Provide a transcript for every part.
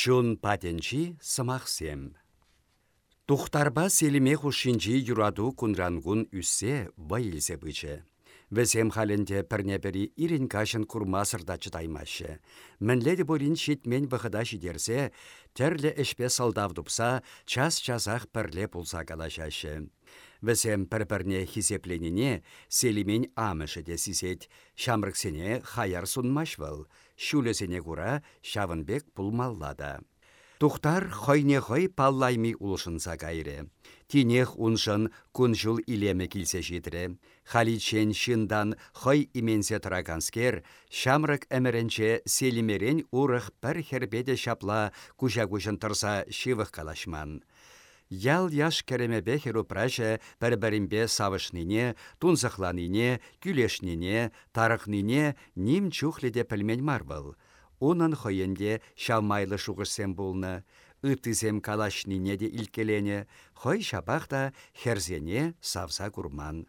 Чун патенчи сымақсем. Тухтарба селиме хушинчи юраду кунрангун үссе байылсе бычы. Візем халінде пірне-бірі ирін кашын курмасырда чытаймашы. Мінледі болин шитмен бұқыда жидерсе, тәрлі ішпе салдавдупса, час-часақ пірле пулса калашашы. Візем пір-бірне хисепленіне селимен амышы де сисет, шамрыксене хаяр сунмаш выл, шулесене кура шавынбек пулмаллада. Тухтар хойне-хой паллайми улшынса кайры. Тинех уншын күнжул илеме килсе житірі. Халичен шындан хой именсе тұраганскер, шамрак әмірінче селимерен урых пір хербеде шапла күжа-күжін тұрса шивых калашман. Ял яш керемебе херу праше бір-бірінбе савышныне, тунзықланыне, күлешнине, тарықныне ним чухледе пілмен марбыл. Унын хойенде шалмайлы шуғырсем болны, ытызем калашнине де илкелене, хой шапақта херзене савса курман.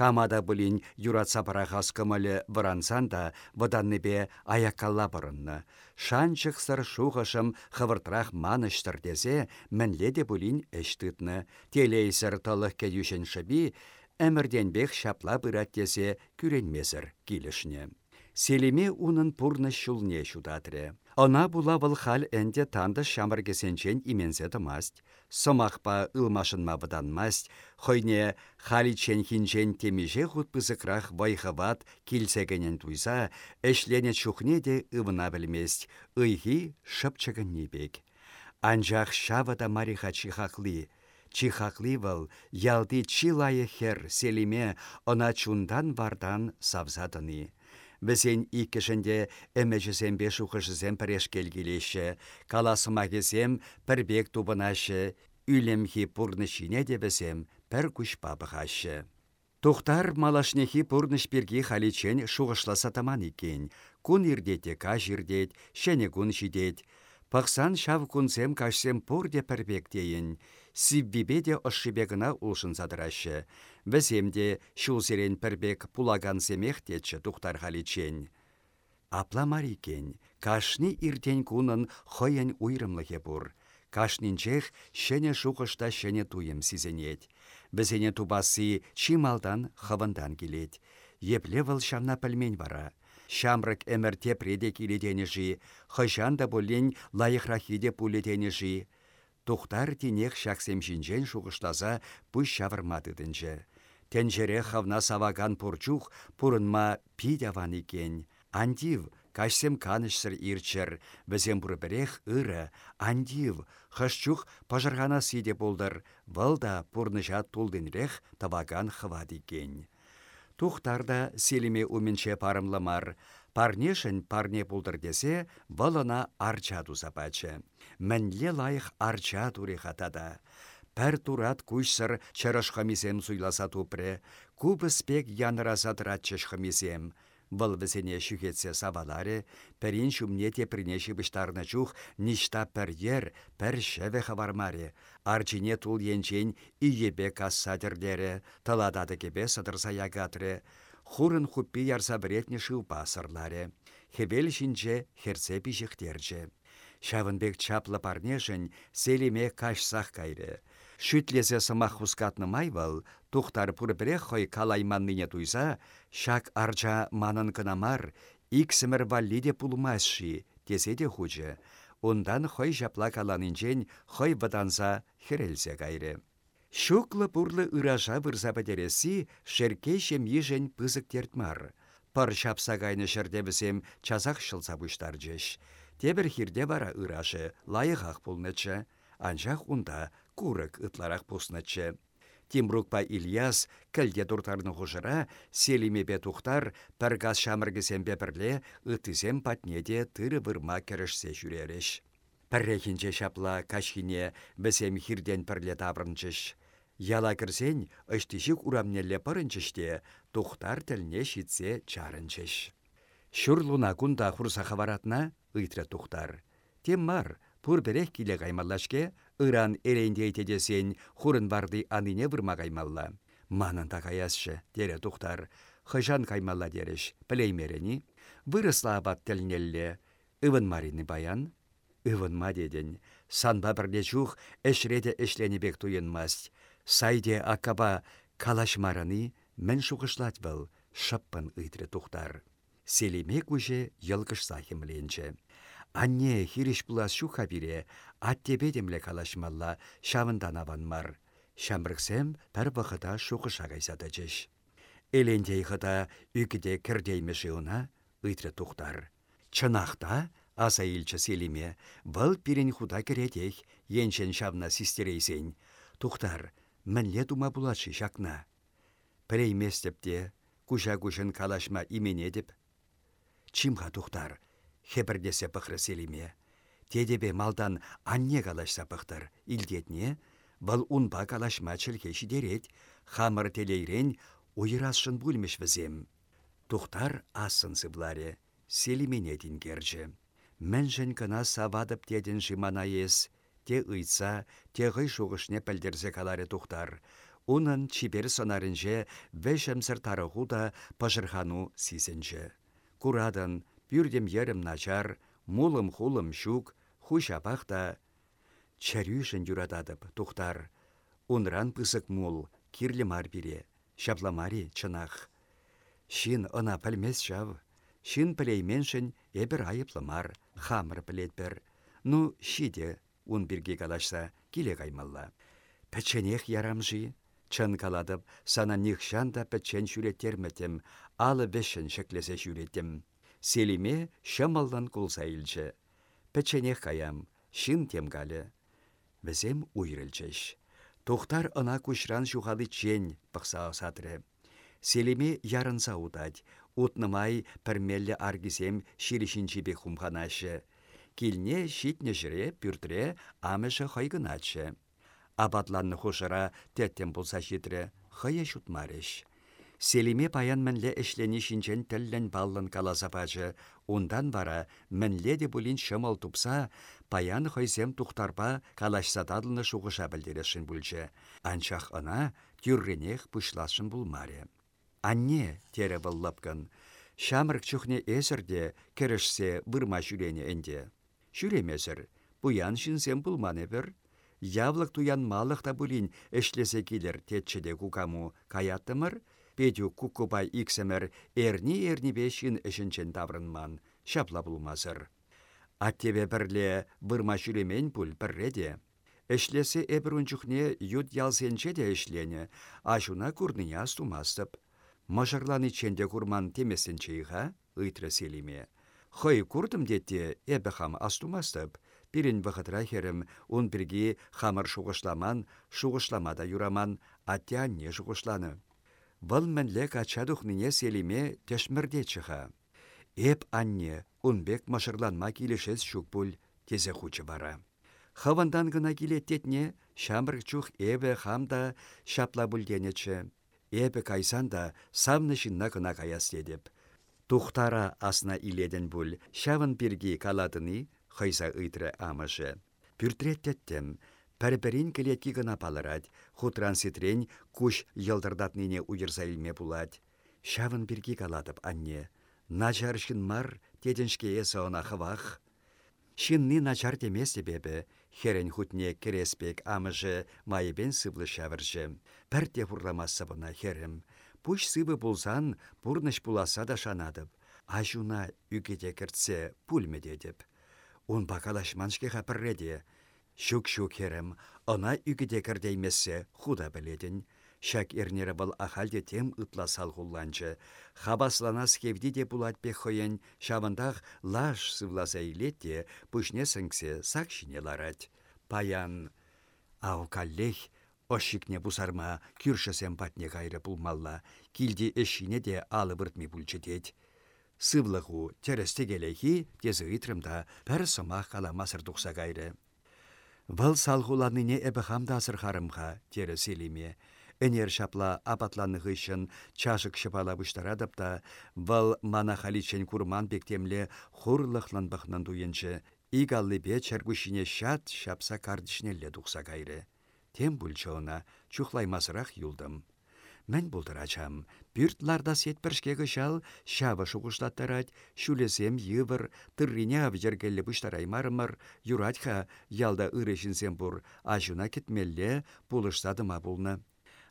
Камада бұлін юратса парахас кымылы бұрансан да бұданныбе аякалла бұрынны. Шанчықсыр шуғышым хывыртрақ маныштыр дезе, мінледе бұлін әштытны. Телейсір тылық кәдюшен шыби, әмірденбек шапла бұрат дезе күренмезір килішне. Селеме унын пурны шулне шудатыры. Она була вăл хал әнде танды шамыргесенчен именсе тымасть. Сымақпа ылмашынма масть, хойне халичен хинчен темеже хут пызыкрах байхават килсегенен туйса, эшлене чухне де ывына білмест, ыйхи шыпчыгын небек. Анжақ шавада мариха чихақли, Чихақли вăл ялди чилайы хер селиме она чундан вардан савзатыны. Візен иккішінде әмәжізембе шуқышызем піреш келгелеші, каласыма кезем пірбек тубынашы, үлемхи пурнышине де бізем пір күш бабығашы. Тухтар малашнехи пурныш бірге халичен шуғышласа таман екен. Кун ирдете каш ирдет, шәне кун жидет. Пақсан шав кунсем кашсем пурде пірбектейін. Сиввибеде ошшибегіна улшын задырашы. Віземде шулсерен пірбек пулаган семехтетші тухтар халичен. Апла марикен, кашни иртен кунын хойын уйрымлығы бұр. Кашнинчех шене шуқышта шене туйым сизенет. Бізене тубасы чималдан хавандан келет. Епле выл шамна пілмен вара. Шамрык әмірте преде келетенежі, хыжан да болен лайықрахиде пулетенежі. Тухтар тинех шақсем жинжен шуғыштаза бұш шавырмадыдынжы. Тенжере хавна саваган пурчух пурынма пидяван екен. Андив, кашсем канышсыр ирчер, бізем бұрбірех ыры, андив, хышчух пажырғана сиде болдыр, валда пурныжат тулдынрех таваган хвад екен. Тухтарда селиме уменче парымлымар, Парнешін парне пулдыр десе, валына арча тузапачы. Мәнле лайық арча туре хатада. Пәр турат күшсір чарышқамизем суйласа тупре, кубыспек яныраса тратчышқамизем. Бұл візіне шүхетсе саваларе, пәрін шумне тепрінеші бұштарны чух, ништа пәр ер, пәр шәве хавармаре. Арчине тул енчен иебе кассадерлері, таладады кебе ягатре хурын хуппи ярса біретне шылпа сырларе. Хевел шинче херсе пишехтерче. Шавынбек чаплы парнешін селиме кашсақ кайры. Шүтлесе сымақ хускатны майвал, тухтар пұрбіре хой калайманныне туйса, шак арча манын кынамар, иксімір валлиде пулмасши, тесе де хучы. Ондан хой жапла каланынчен хой ваданса херелсе кайры. Шуклы пурлы ыража вырза бәдересі ежен пызык тертмар. Пар шапса гайны шердебісем чазақ шылса бұштар жеш. Тебір хирде бара ыражы, лайығақ пулнычы, анжақ унда курык ытларақ пуснычы. Тимрукпа Ильяс кәлде дұртарны селиме бе тұқтар, пәргаз шамыргізем бепірле, ытызем патнеде тыры вырма керішсе жүреріш. Пәррехінче шапла кашхине бізем хирден пірле. Яла кірсен, ұштишік урамнелле пырынчыште, тухтар тілне шитсе чарынчыш. Шүр луна кунда хурса хаваратна, ыйтры тухтар. Тем мар, пур берех киле гаймаллашке, ыран эренде етедесен хурын барды аныне вырма гаймалла. Манын тағаясшы, дере тухтар. Хыжан каймалла дереш, пілеймерені. Вырысла абат тілнелле. Иван Марины баян. Ывынма деден, санба бірле жух әшреде бек туйынмаст. Сайде акаба калашмарыны мін шуғышлат был, шыппын ыйтры тухтар. Селиме күже йылгыш сахимленче. Анне хириш булас шуха бире, аттебедемле калашмалла шавындан аванмар. Шамрыксем пәр вақыта шуғыша кайсады жеш. Элендей үкіде кірдеймеші уна, ыйтры тухтар. Чынақта, аса илчі селиме, бұл пирен худа керетех, еншен шавна систерейсен. Тухтар, мінле дума булашы шакна. Пірейместепте, куша-кушын калашма имене деп. Чимға тухтар, хебірдесе пықры селиме. Тедебе малдан анне калашса пықтыр, илдетне, бұл унба калашма чілге шидерет, хамыр телейрен ойырасшын бүлмеш візем. Тухтар асын сыбларе, селимене дингерже. Мәнжін кына савадып тедін жимана ес, те ұйца, те ғый шуғышне пәлдерзе каларе тухтар. Унын чибер сонарынже вәшімсір тарығу да пажырхану сизінже. Курадын, пюрдем ерім начар, мулым хулым шук, хушапақ да чәрюшін юрададып тухтар. Унран пысык мул, кирлі мар бире, шапламари чынақ. Шин ына пәлмес жав, Шин пілейменшін эбір айыплымар, хамыр бір. Ну, шиде, ун бірге калашса, келе каймалла. Пәченех ярамжи, чын каладып, сана нихшан да пәчен жүреттерметім, алы бешін шеклесе жүретім. Селиме шамалдан кулса илчі. Пәченех каям, шин темгалі. Візем уйрылчыш. Тухтар ына күшран жухалы чен пықса асатры. Селиме ярынса удать, Утнымай пірмелі аргисем ширишінчебе хумханашы. Килне шитне жіре пүртіре амышы хайгыначы. Абатланны хушыра тәттен болса житре хая шутмарыш. Селиме паян мінле ішлені шинчен тіллен баллын каласапачы, ондан бара мінле де бұлін шымыл тупса, паян хойзем тухтарпа калашсатадылны шуғыша білдерешін бүлчі. Анчақ ына тюрренех пұшласын бұлмаре. Анне тере вăллапкан. Шамрык чухне эсерде керешсе бұрма жүрене энде. Жүремесір, бұян шинсем бұлманы бір. Явлық туян малық та бұлін эшлесе келер тетчеде кукаму каяттымыр, педю куккубай иксемер эрни-эрни бешін ішінчен таврынман, шапла бұлмазыр. Аттебе бірле бұрма жүремен пұл бірреде. Эшлесе эбір жүхне ют ялсенче де эшлене, ашуна курныня астумастып. Мажарланы ченде курман темесен чейға, ыйтры селиме. Хой курдым детте эбі хам астумастып, пирин вғытра херім, он бірге хамыр шуғышламан, шуғышламада юраман, аттян не шуғышланы. Бұл мінлі качадухныне селиме тешмірде чыға. Эп анне, унбек машырланма келешес шукпул тезе хучы бара. Хавандан гына келеттетне, шамрық чух эбі хамда шапла бүлденечі. Эпі кайсанда самны шинна кына каяс. Тухтара асна иледен бұл, шавын бірге каладыны хайса ыйтры амышы. Пүртреттеттім, пәрбірін келеткі гына палырад, хутран ситрен күш елдырдатныне уйырса илме булад. Шавын бірге каладып анне. Начар мар, теденшке есі она хывах. Шинны начар теместе бебі, херен хутне кереспек амыжы майыбен сывлы шавыржы. Пәрте хурламасы бұна херем. Пуш сывы булсан, пурныш буласа да шанадып. Ажуна үгеде кіртсе пульме дедіп. Он бакалашманшке хапырреде. Шук-шук херем, она үгеде кірдеймесе худа біледін. Шак эрнері бұл ахалде тем ытла салғулланчы. Хабасланас кевді де бұлат бе хойын, шабындақ лаш сывласа илетте, пүшне сіңксе сақшыне ларать. Паян, ау каллех, ошикне бұсарма күрші патне ғайры бұлмалла, килде эшіне де алы бұртмі бұлчетет. Сывлығу тересте келехи, тезі үтрімда пәр сымақ қала масыр тұқса ғайры. Вăл салхуланыне эбі хамда асырхарымға, тері селиме. Энер шапла апатланы ғышын чашык шыпала бұштарадып та, вал мана халичен курман бектемле хурлықлан бұқнан дуенчі, игаллы бе чаргушине шат шапса кардышнелле дұқса кайры. Тем бұлчауына чухлаймасырақ юлдым. Мән бұлдырачам. Бүртларда сетпіршке кышал, шавы шуғыштаттарад, шүлесем йывыр, тыррине авжергелі бұштараймарымыр, юратха ялда ырышынсем бұр, ажуна кетмелле бұлыштадыма бұлны.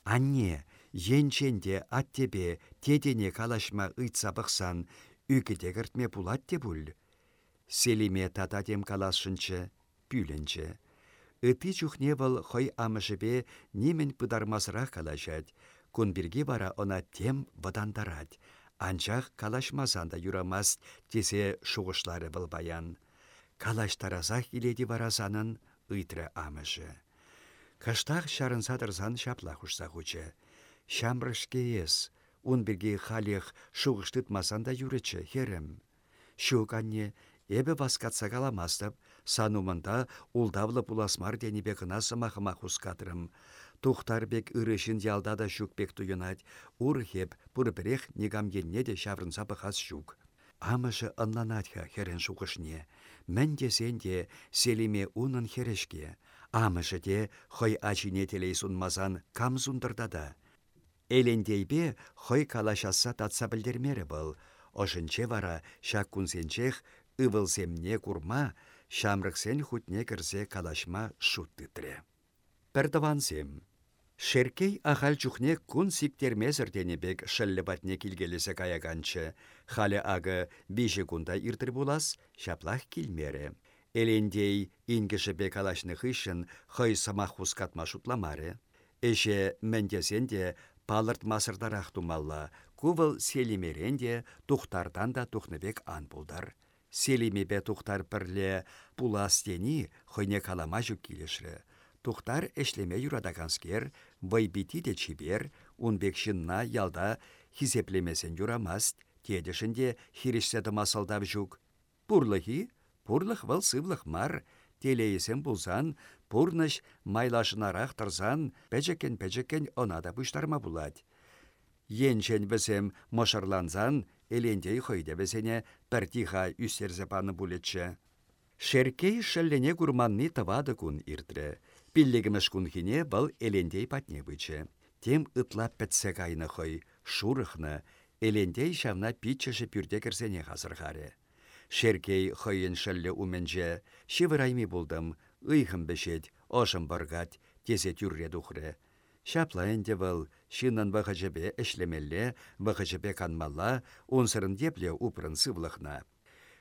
Анне, енченде аттебе тедене калашма ыйтса бұқсан, бұлат де бұл. Селиме татадем калашынчы, пүлінчі. Ыты чухне был хой амышыбе немен пыдармасырақ калашад, Кунбирге бара она тем вадандарать. Анчах калашмасанда юрамас тесе шуғышлары был баян. Калаш таразах иледи варазанын ыйтры амышы. Каштах шарын садырзан шаплах ұшса хучы. Шамрышке ес, ун бірге халех шуғыштытмасанда юрычы херім. Шук анне, эбі баскатса каламастып, санумында улдавлы пуласмар денебе кына сымахыма хускатырым. Тухтарбек ырышын ялдада шукбек туйынать, урхеп пурбірех негамгенне де шаврынса бұқас шук. Амышы ынланатха херен шуқышне, мән сенде селиме унын херешке, амышы де хой ачине телей сунмазан кам. Элендейбе хой калашаса татса білдермері был, ошынче вара шак кунсенчех ывылсемне курма, шамрықсен хутне кірсе калашма шуттытре. Пәрдавансем. Шеркей ахал чухне кун сиктермезір денебек шыллы батне килгелесе каяганчы. Халі ағы бейші кунда иртір булас, шаплах килмере. Элендей ингіші калашны хышын хой самах хускатма шутламаре. Эше мәндесенде палырт масырдарах тумалла, кувыл селимеренде тухтардан да тухныбек ан булдар. Селимебе тухтар пірле пулас дени хойне калама жүк келешірі. Тухтар эшлеме юрадаганскер, вайбити де чибер, унбек шынна ялда хизеплемесен юрамаст, тедешінде хирішседі масалдап жүк. Пурлыхи, пурлых вал сывлых мар, телейесен булсан, пурныш майлашынарақ тұрзан, пәжекен-пәжекен онада бұштарма булад. Енчен бізем мошарланзан, элендей хойде бізене пәртиха үстерзе паны булетші. Шеркей шәллене гурманны тавады күн иртірі. Пиллегіміш күнхіне бұл элендей патне бычы. Тем ытлап пәтсе кайны хой, шурыхны, элендей шавна питчеші пүрде кірсене хазырғары. Шеркей хойын шәлле уменже, шивырайми булдым, ыйхым бешет, ошым баргат, тезе тюрре духры. Шаплайынде был, шиннан вахачебе эшлемелле, вахачебе канмалла, унсырын депле упрын сывлықна.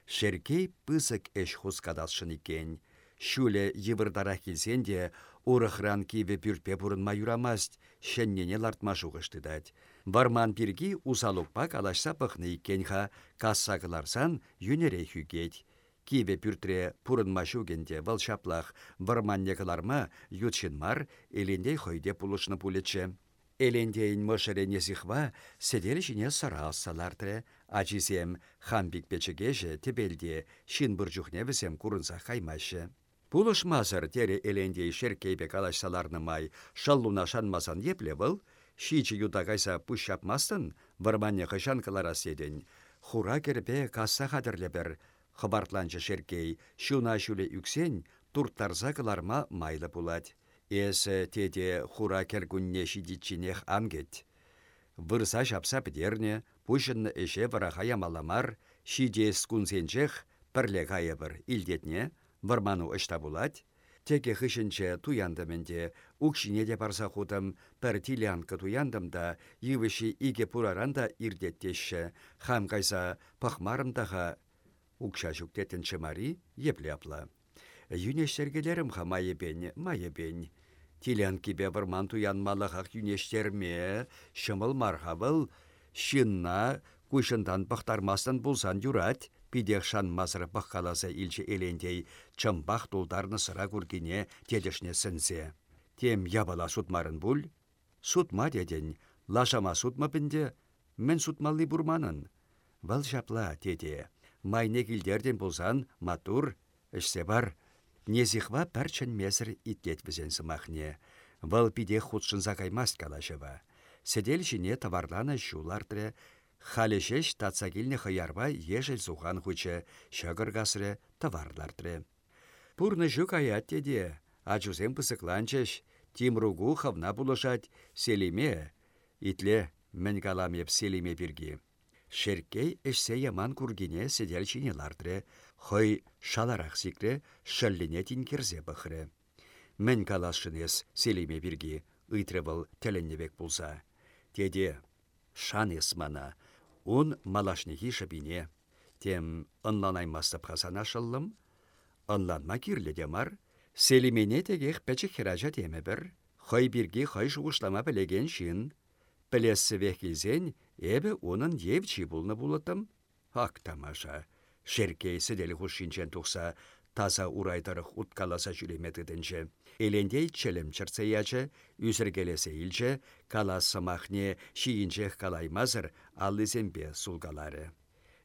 Шеркей пысык эш хускадалшын икен, Шуле йывырдара келсен де, урыхран киве пюртпе бұрынма юрамаст, шеннене лартма дать. Варман пирги усалукпа калашса пықны иккенха, кассагыларсан юнере хюгет. Киве пюртре пурынма шугенде вăл шаплах варманне кыларма ютшынмар элендей хойде пулышны пулетче. Элендейін мошырене зихва седел жіне сара алсалартыры, ачисем хамбик печегеже тебелде шин бұржухне візем курынса хаймашы. Пулыш мазыр тере элендей шеркейбе калашсаларны май, шаллуна шанмасан епле был, шичі юта кайса пұшапмастын, варманне хышан кылара седен. Хура керпе касса хадырлепер, хыбартланчы шеркей, шуна шуле үксен, турттарза кыларма майлы пулать. Эсі теде хура кергунне шидичинех ангет. Вырса шапса пидерне, пушынны эше вараха ямаламар, шидес кунсенчех, пірле кайыбыр илдетне, варману ышта булать, теке хышынче туяндымінде укшине де барса худым, пір тилянка туяндым да, йывыши иге пураранда ирдеттеші, хам кайса укша жүктетінші мари епле апла. Юнештергелерім ха майыбен, майыбен. Тилянки кибе варман туянмалығақ юнештерме, шымыл мархабыл, шынна кушындан пахтармастан булсан юрать, Пидех шан мазыры баққаласа илчі елендей чымбақ тулдарны сыра күргене тедешне сінзе. Тем ябала сутмарын бұл? Сутма деден, лашама сутма бінде, мен сутмалли бурманын. Вал жапла, теде. Майне килдерден болсан, матур, ішсе бар. Незихва пәрчін месір иттет бізен сымахне. Вал пиде худшын закаймаст калашыва. Седел жіне таварлана жулардыры, Халешеш тацагилне хаярба ежел сухан хуче, шагыргасры товарлардыры. Пурны жүк аят теде, ачузем пысыкланчеш, Тимругу хавна булышать, селиме, Итле, мен каламеп селиме бірге. Шеркей эшсе яман кургине седел чине лардре, хой шаларақ сикре, шаллине тин керзе бұхры. Мен калашынес селиме бірге, ыйтры был тәленнебек болса. Теде, шан мана, он малашнехи шабине. Тем ынланаймасып хасана шыллым, ынланма кирлі демар, селимене тегех пәчі хиража теме бір, хой бірге хой шуғышлама білеген шин, Пілесі вехкелзен, эбі оның евчи бұлны бұлытым. Ак тамаша. Шеркейсі дәлі хұшинчен тұқса, таза урайдарық ұткаласа жүлеметідінче. Элендей чілім чырцаячы, үзіргелесе илчі, кала сымахне шиінчех калаймазыр, аллызембе сулгалары.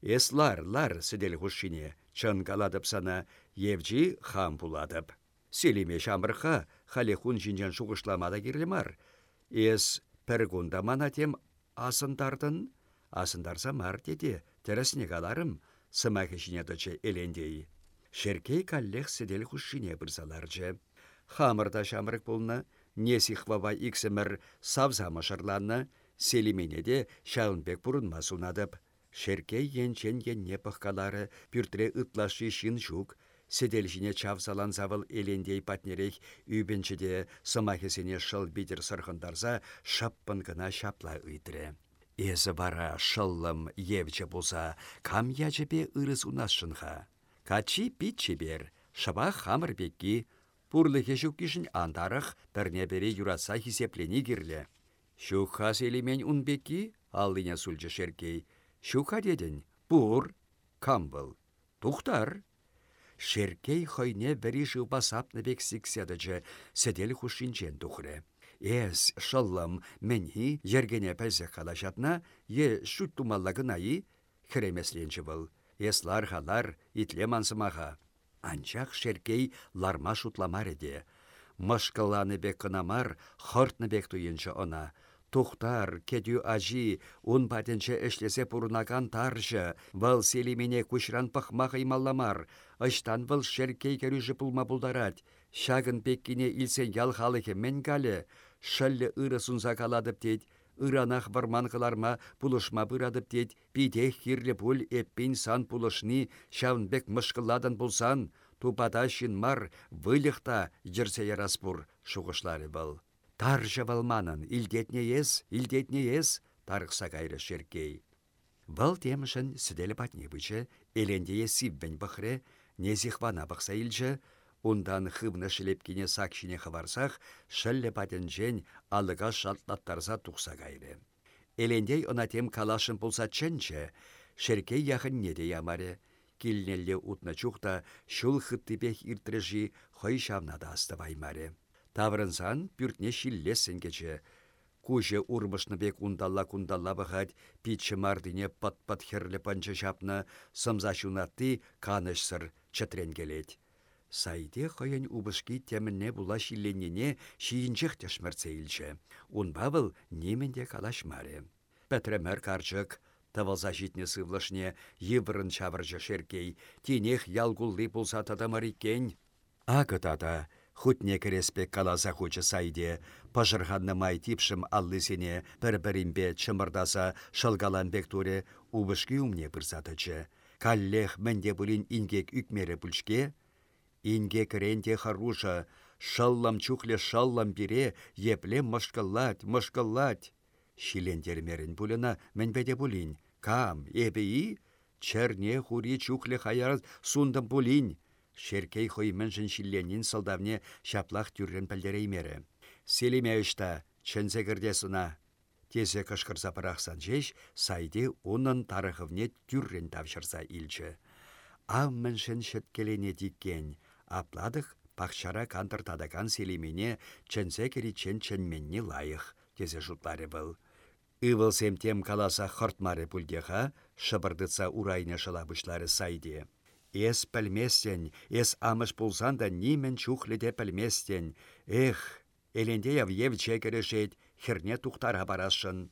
Эслар, лар сіделі хұшине, чын каладып сана, евчи хам буладып. Селиме шамырха, халі хун жинжен шуғышламада керлімар. Эс Пір күнда мана тем асындардын, асындарса мар деді, тәрісіне қаларым, сымағы жинедічі елендей. Шеркей каллех седел хұшшине бірзаларжы. Хамырда шамырық болна, несихвава иксімір савзамы шырланна, селимене де шаунбек бұрынма сунадып. Шеркей енчен енне пыққалары, пүртіре ытлашы шин жүк, седелжіне чавсалан завыл елендей патнерек үйбенчіде сымахесіне шыл бидер сырхындарса шаппын гына шапла ыйдыры. Эзі бара шыллым евче болса, кам яжепе ырыс унасшынға. Качи питче бер, шаба хамыр бекки, пурлыхе кишін андарық бірне бере юраса хисеплени кирлі. Шуха селемен унбекки, аллыня сүлжі шеркей. Шуха дедін, пур, камбыл. Шеркей хойне жылба сапныбек сикседачы, седел хушинчен тухры. Эс, шыллым, мені ергене пәлзе қалашатна, е шут тумаллагынайы, хіремесленчі был. Эслар халар, итле мансымаға. Анчақ шеркей ларма шутламар еде. Мышкыланы бек кынамар, хортны бек туйынчы она. Тухтар, кедю ажи, ун патенче эшлесе пурнакан таржы, вăл селимене кушран пăхмах ыймалламар, ыçтан вăл шеркей керүжі пулма пулдарать. Шагын пеккине илсен ял халыхе мен калі, шәллі ыры сунса каладып тет, ыранах варман кыларма пулышма бұрадып тет, питех хирлі пул эппин сан пулышни шавнбек мышкылладан пулсан, тупата мар вылықта жерсе яраспур шуғышлары был. Таржа валманын, илдетне ес, илдетне ес, тарықса кайры шеркей. Вал темішін сіделі патне бычы, елендее сивбен бұхре, незихвана бұқса илчі, Ундан хыбны шілепкіне сакшине хыварсақ, шәллі патенжен алыға шалтлаттарса тұқса кайры. Элендей онатем калашын пулса чэнче, шеркей яхын неде ямаре. Шул хыттыбех иртрежи хой шавнада. Таврынсан пүртне шиллесін кече. Куже урмышны бек ундалла кундалла бұғад, питші мардыне пат-пат херлі панчы шапны, сымза шунатты канышсыр чатрен келет. Сайде хойын убышки теміне була шилленіне шиінчік тешмірце илчі. Унба был неменде калашмаре. Пәтремер карчык, Тавалса житне сывлышне еврын чавыржы шеркей, тенех ялгулли пулса тадамар иккен. Агытада, Хутне кереспе каласа хучы сайде, пажырханны май типшім аллысене бір-бірімбе чымырдаса шылгалан бектуре убышки умне бірзатычы. Каллех мәнде бұлін ингек үкмері бүлшке, ингек ренде харуша, шаллам чухле шаллам бире, епле мышкыллать, мышкыллать. Шилендермерін бұлына мәнбеде бұлін, кам, ебеи, черне хури чухле хаяр сундым бұлін, Шеркей хоймен шилленин сылдавне шаплах тюррен пәлдереймері. Селеме үшта, чэнзе кірдесіна. Тезе кышкырса пырақсан жеш, сайды оның тарығывне тюррен тавшырса илчі. Ав міншін шеткелене диккен, апладық пақшара кантыр тадакан селемене чэнзе кері чэн чэнменне лайық, тезе жұтлары был. Ивыл семтем каласа хортмары пульдеха, шыбырдыца урайне шылабышлары сайды. Эс пәлместен, эс амыш пулсан да нимен чухледе пәлместен. Эх, эленде явев чекерешет, херне тухтара барашын.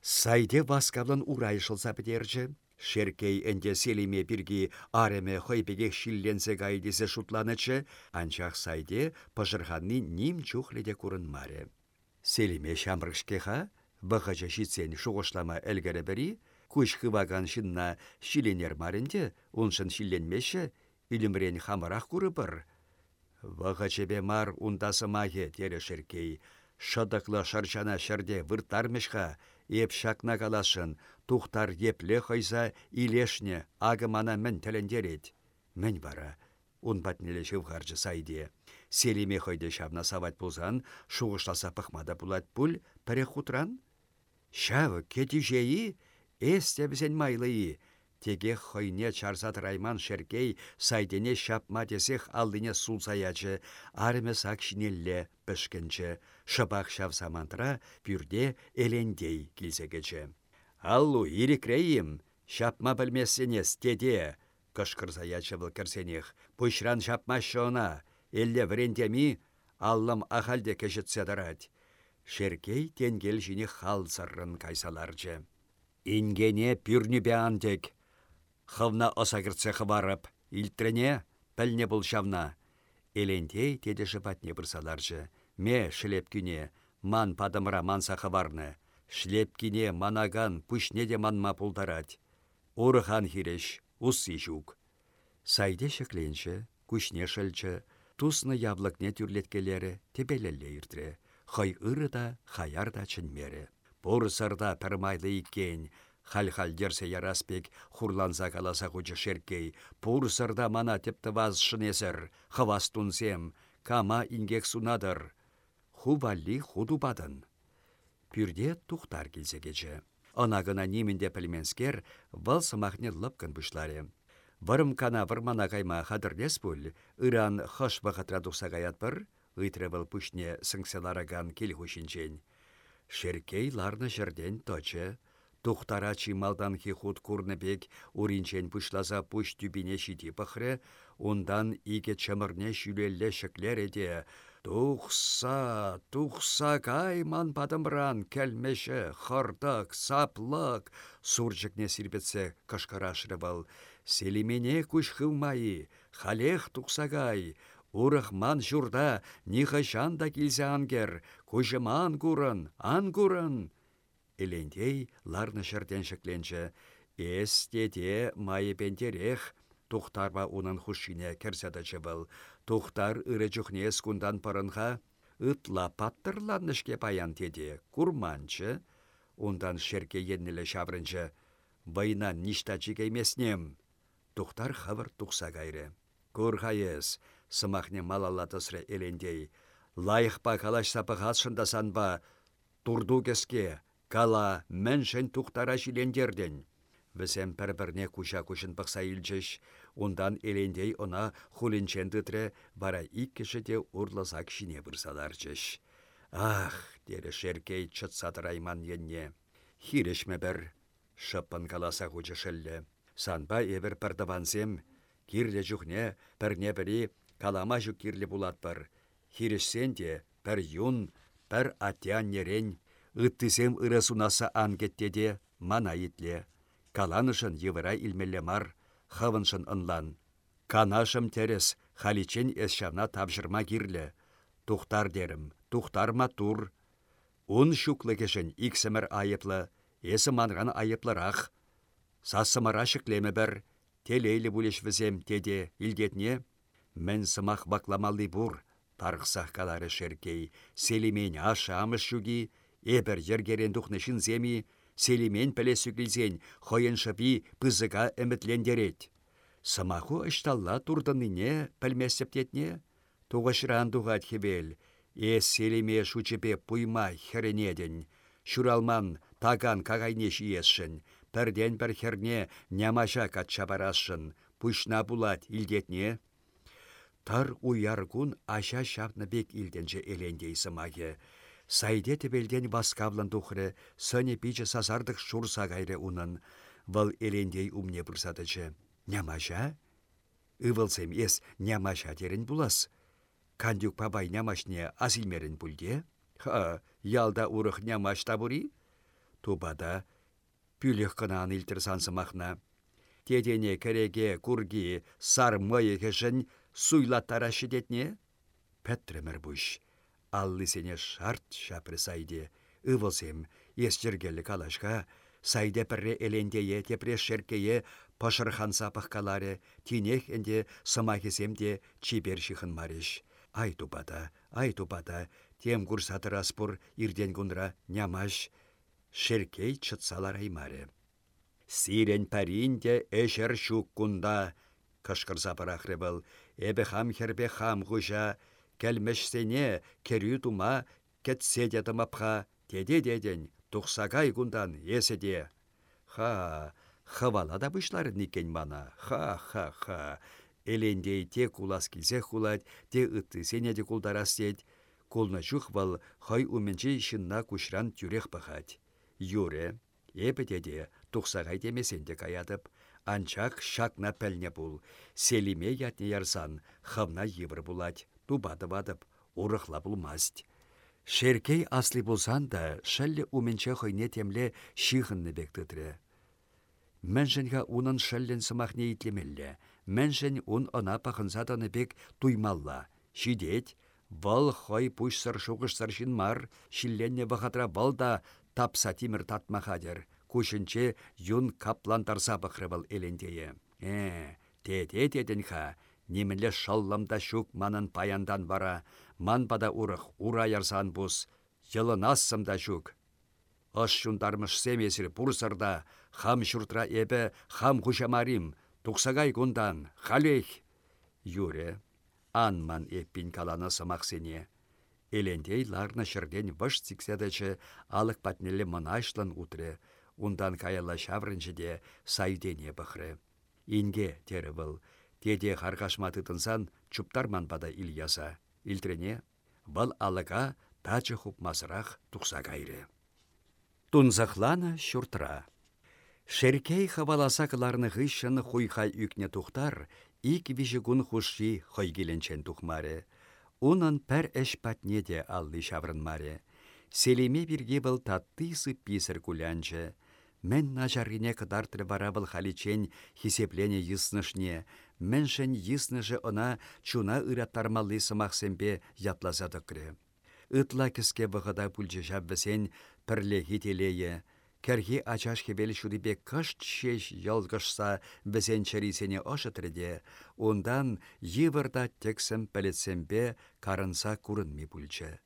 Сайде васкавлан урайшылса бідерчі. Шеркей әнде селиме бірге ареме хойбеге шилленсе гайдесе шутланычы, анчақ сайде пыжырханны ним чухледе маре. Селиме шамрышкеха, Бұқыжы шитсен шуғышлама әлгәрі бірі, күш хываган шынна шиленер марынде, оншын шиленмеші, илімрен хамырақ күрі бір. Бұқыжыбе мар ұндасы мағы тере шеркей, шыдықлы шаршана шырде выртармешха, еп шакна калашын, тухтар епле хайса илешне агымана мін тіліндерет. Мін бара, ұн батнелі шывғаржы сайде. Селиме хойде шавна сават болсан, шуғышласа пықмада пул, пірі хутран? Шавы кеті жейі, әсте бізен майлыйы. Теге хойне чарсат райман шеркей сайдене шапма десех алдыне сулсаячы, армы сак шинелле пішкінчі, шабақ шав самантра пюрде элендей килсегечі. Аллу, ирекрейім, шапма білмесенес, теде, кышкырсаячы бұл кірсенех, пұшран шапма шона, Элле врендеми аллам ахалде кешетсе дарать. Шеркей тенгел жіне хал сыррын кайсаларчы. Ингене пюрні беандек. Хывна осагыртсе хыварып, илтрене пәлне бұл шавна. Элендей тедеші патне бұрсаларчы. Ме шлепкіне, ман падымра манса хыварны. Шлепкіне манаган пүшне де манма пулдарать. Урыхан хиреш, усы жук. Сайде шекленші, күшне шылчы, Тусны яблыкне тюрлеткелері тебелелле иртре. Хай ыры да, хаяр. Пұрсырда пірмайлы иккен, хал-хал дерсе яраспек хурланса каласа хучы шеркей. Пұрсырда мана тепті ваз шынесір, хвас тунсем, кама ингек сунадыр. Хувалли худу бадын. Пюрде тухтар келсе кече. Анагына немінде пілменскер, вал сымахне лыпкын бұшлары. Варым кана вармана кайма хадырлес пуль, ыран хаш вахатра тухса гаят бір, ыйтры был пушне сыңселараган кел хушинчен. Шеркей ларны жерден точы, тухтара чималдан худ курны бек уринчен пушласа пуш тюбине шити пахры, ондан иге чымырне шүлелле шеклер еде, Тухса, тухса кайман падымран, кәлмеші, хырдық, саплық, суржыкне сирбетсе кашкарашры был. Селимене күш хылмайы, халех тұқсагай, ман журда нихашан да келсе ангер, күжіман күрін, ан күрін. Элендей ларны шырден шекленчі, эстеде майы пентерех, Тухтарба унын хушине керседі был. Тухтар ыры жүхне скундан парынға, ытла паттырланышке паян теде, курманчы, ундан шерке еннелі шабрынчы, байнан ништа чигеймеснем. Тухтар хавыр тухса кайры. Кур сымахне малалатысры элендей. Лайықпа калаш сапығатшында санба, турду кеске, кала мэншен тухтара шилендерден. Візем пір-бірне куша кушын пықса илчіш, ондан элендей она хулинчен тытре бара иккіші де урласак шине бұрсаларчыш. Ах, дері шеркей чытсатырайман енне. Хирешме бір, шыппын каласа хучы шылле. Санба эвір пірдавансем, кирле жүхне пірне бірі калама жүк кирлі булат бір. Хирешсен де пір юн, пір атян нерен, ыттысем ырысунаса ангеттеде мана итле. Каланышын евыра илмелле мар, хавыншын ынлан. Канашым терес, халичен эсшана табжырма кирлі. Тухтар дерім, тухтарма тур. Ун шуклы кешін иксімір айыплы, есі манған айыплырақ, Сасымара шіклеме бір, телейлі бұлеш візем теде мен сымақ бакламалды бұр, тарғсақ калары шеркей, селимен амыш жүгі, эбір ергерен дұқнышын земи, сүгілзен, хойын шыпи пызыға үмітлендерет. Сымақу ұшталла турдыныне пілмесептетне, туғышыран дұғат хебел, ес селиме шучепе пуйма херенеден, шуралман таган кағайнеш иесшін, пірден бір херне нямаша катша барашын, пүшна булат илдетне. Тар уяргун аша шапны бек илденже элендей сымаге. Сайде тебелден баскавлан тухры, сөне пичі сазардық шурса гайры унын. Вал элендей умне бұрсадычы. Нямаша? Ывылсем ес нямаша дерін булас. Кандюк пабай нямашне азилмерін бүлде? Ха, ялда урых нямаш табури? Тубада пүліх қынан илтір сансымақна. Тедене кереге курги сар мойы кешін суйлаттара шедетне? Пәттірімір бұш. Аллы сене шарт шапры сайды. Ывылсем, естергелі калашка, сайде пірре элендее тепре шеркее пашырхан сапах каларе, тинех энде самахисемде чибер шихын мариш. Ай тупата, ай тупата, тем курсатыр аспур ирден кундра нямаш, шеркей чытсалар аймаре. Сирен паринде эшер шук кунда, эбе хам хербе хам хужа, кәлмешсене керю тума кетсе тымапха, теде деден, тухсагай кундан еседе. Ха, хавала да бұшлары некен мана, ха-ха-ха. Элендей те кулас килсе хулать, те ытты сене де кулдарас дед, Кулна чух вал хай уменче шынна кушран тюрех пахать. Юре, епе деде, тухсагай демесенде каядып, анчак шакна пәлне бул, селиме ятне ярсан, хавна евр булать, тубады вадып, урықла булмасть. Шеркей асли булсан да, шәлле уменче хойне темле шихынны бектітірі. Мәншінға унын шәллен сымахне итлемелле, мәншін ун она пахынсатаны бек туймалла. Шидет, Вăл хой пуçсăр шуғышсăр мар, шилленне вахатра вăл да тапса тимір татма хадер. Кушынче юн каплан тарса бăхры вăл элендее. Э, те-те тетен ха, немелле шалламда шук манын паяндан вара, ман пада урых ура ярсан бус, йылынассым да шук. Ыш шундармыш семесір пурсырда, хам шуртра эбе хам хушамарим, тухсагай кундан, халех. Юре, анман эппин калана сымақсене. Элендей ларна шырден вăш цикседече алық патнелі мұнашлан утре, ундан каяла шаврынчыде сайдене бұхры. Инге тері был, теде харқашматы тынсан чуптарман бада Ильяса. Илтрене, бұл алыға тачы хупмасырақ тұқса кайры. Тунзақлана шуртра. Шеркей хаваласақларны ғышын хуйха үкне тухтар, ик вижігун хуши хойгеленчен тухмаре. Унан пәр әш патне де алды. Селеме бірге был таттысы писір кулянчы. Мен начаррине кыдартыр бара был халичен хисеплене йыснышне. Мэншен йысныжы она чуна ыраттармалли сымақсембе ятласа дықры. Ытла кіске бұғыда пүлчі жаббесен пірле хителее. Кәрхи ачаш хебел шудипе кышт шеш ялгышса бізен чарисене ошытырде, ондан йывырда тексім пәлетсембе карынса курынми пульчы.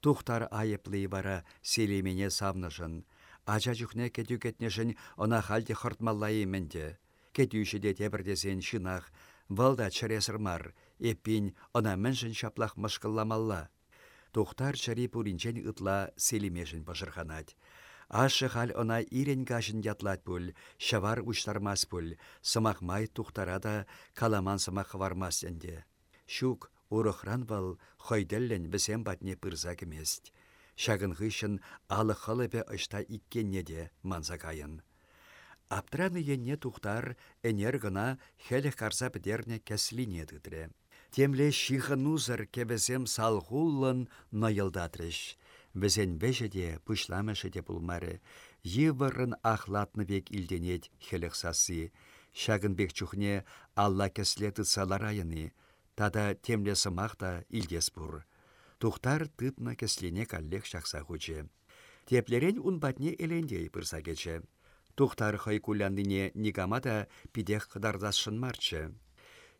Тухтар айыплы бара селемене савнышын, ача жүхне кетнешін она халде хыртмаллайы менде. Кетюшіде тебірдесен шынақ, валда чаресырмар, эппин она міншін шаплақ мышкылламалла. Тухтар чари пуринчен ытла селемешін пашырханать. Ашы хал она ирен гашын ятлат пуль, шавар уштармас пуль, сымақ май тухтарада каламан сымақ вармас энде. Шук урықран вал хойделлен бізем батне пырза кемест. Шагын ғышын алы хылыбе ұшта иккенне манса кайын. Аптраны енне тухтар энер гына хелех карса бідерне дыдре. Темле шихынузыр кебесем салхуллын найылдатрыш. Візен вешеде пышламышыде пулмары, евырын ахлатны бек илденет хелексасы, шагын бек чухне алла кәслеті саларайыны, тада темле илдес бұр. Тухтар тытна кәслене каллех шақса хучы. Теплерен батне элендей пырса кече. Тухтар хай кулянныне никамада пидех қыдардасын марчы.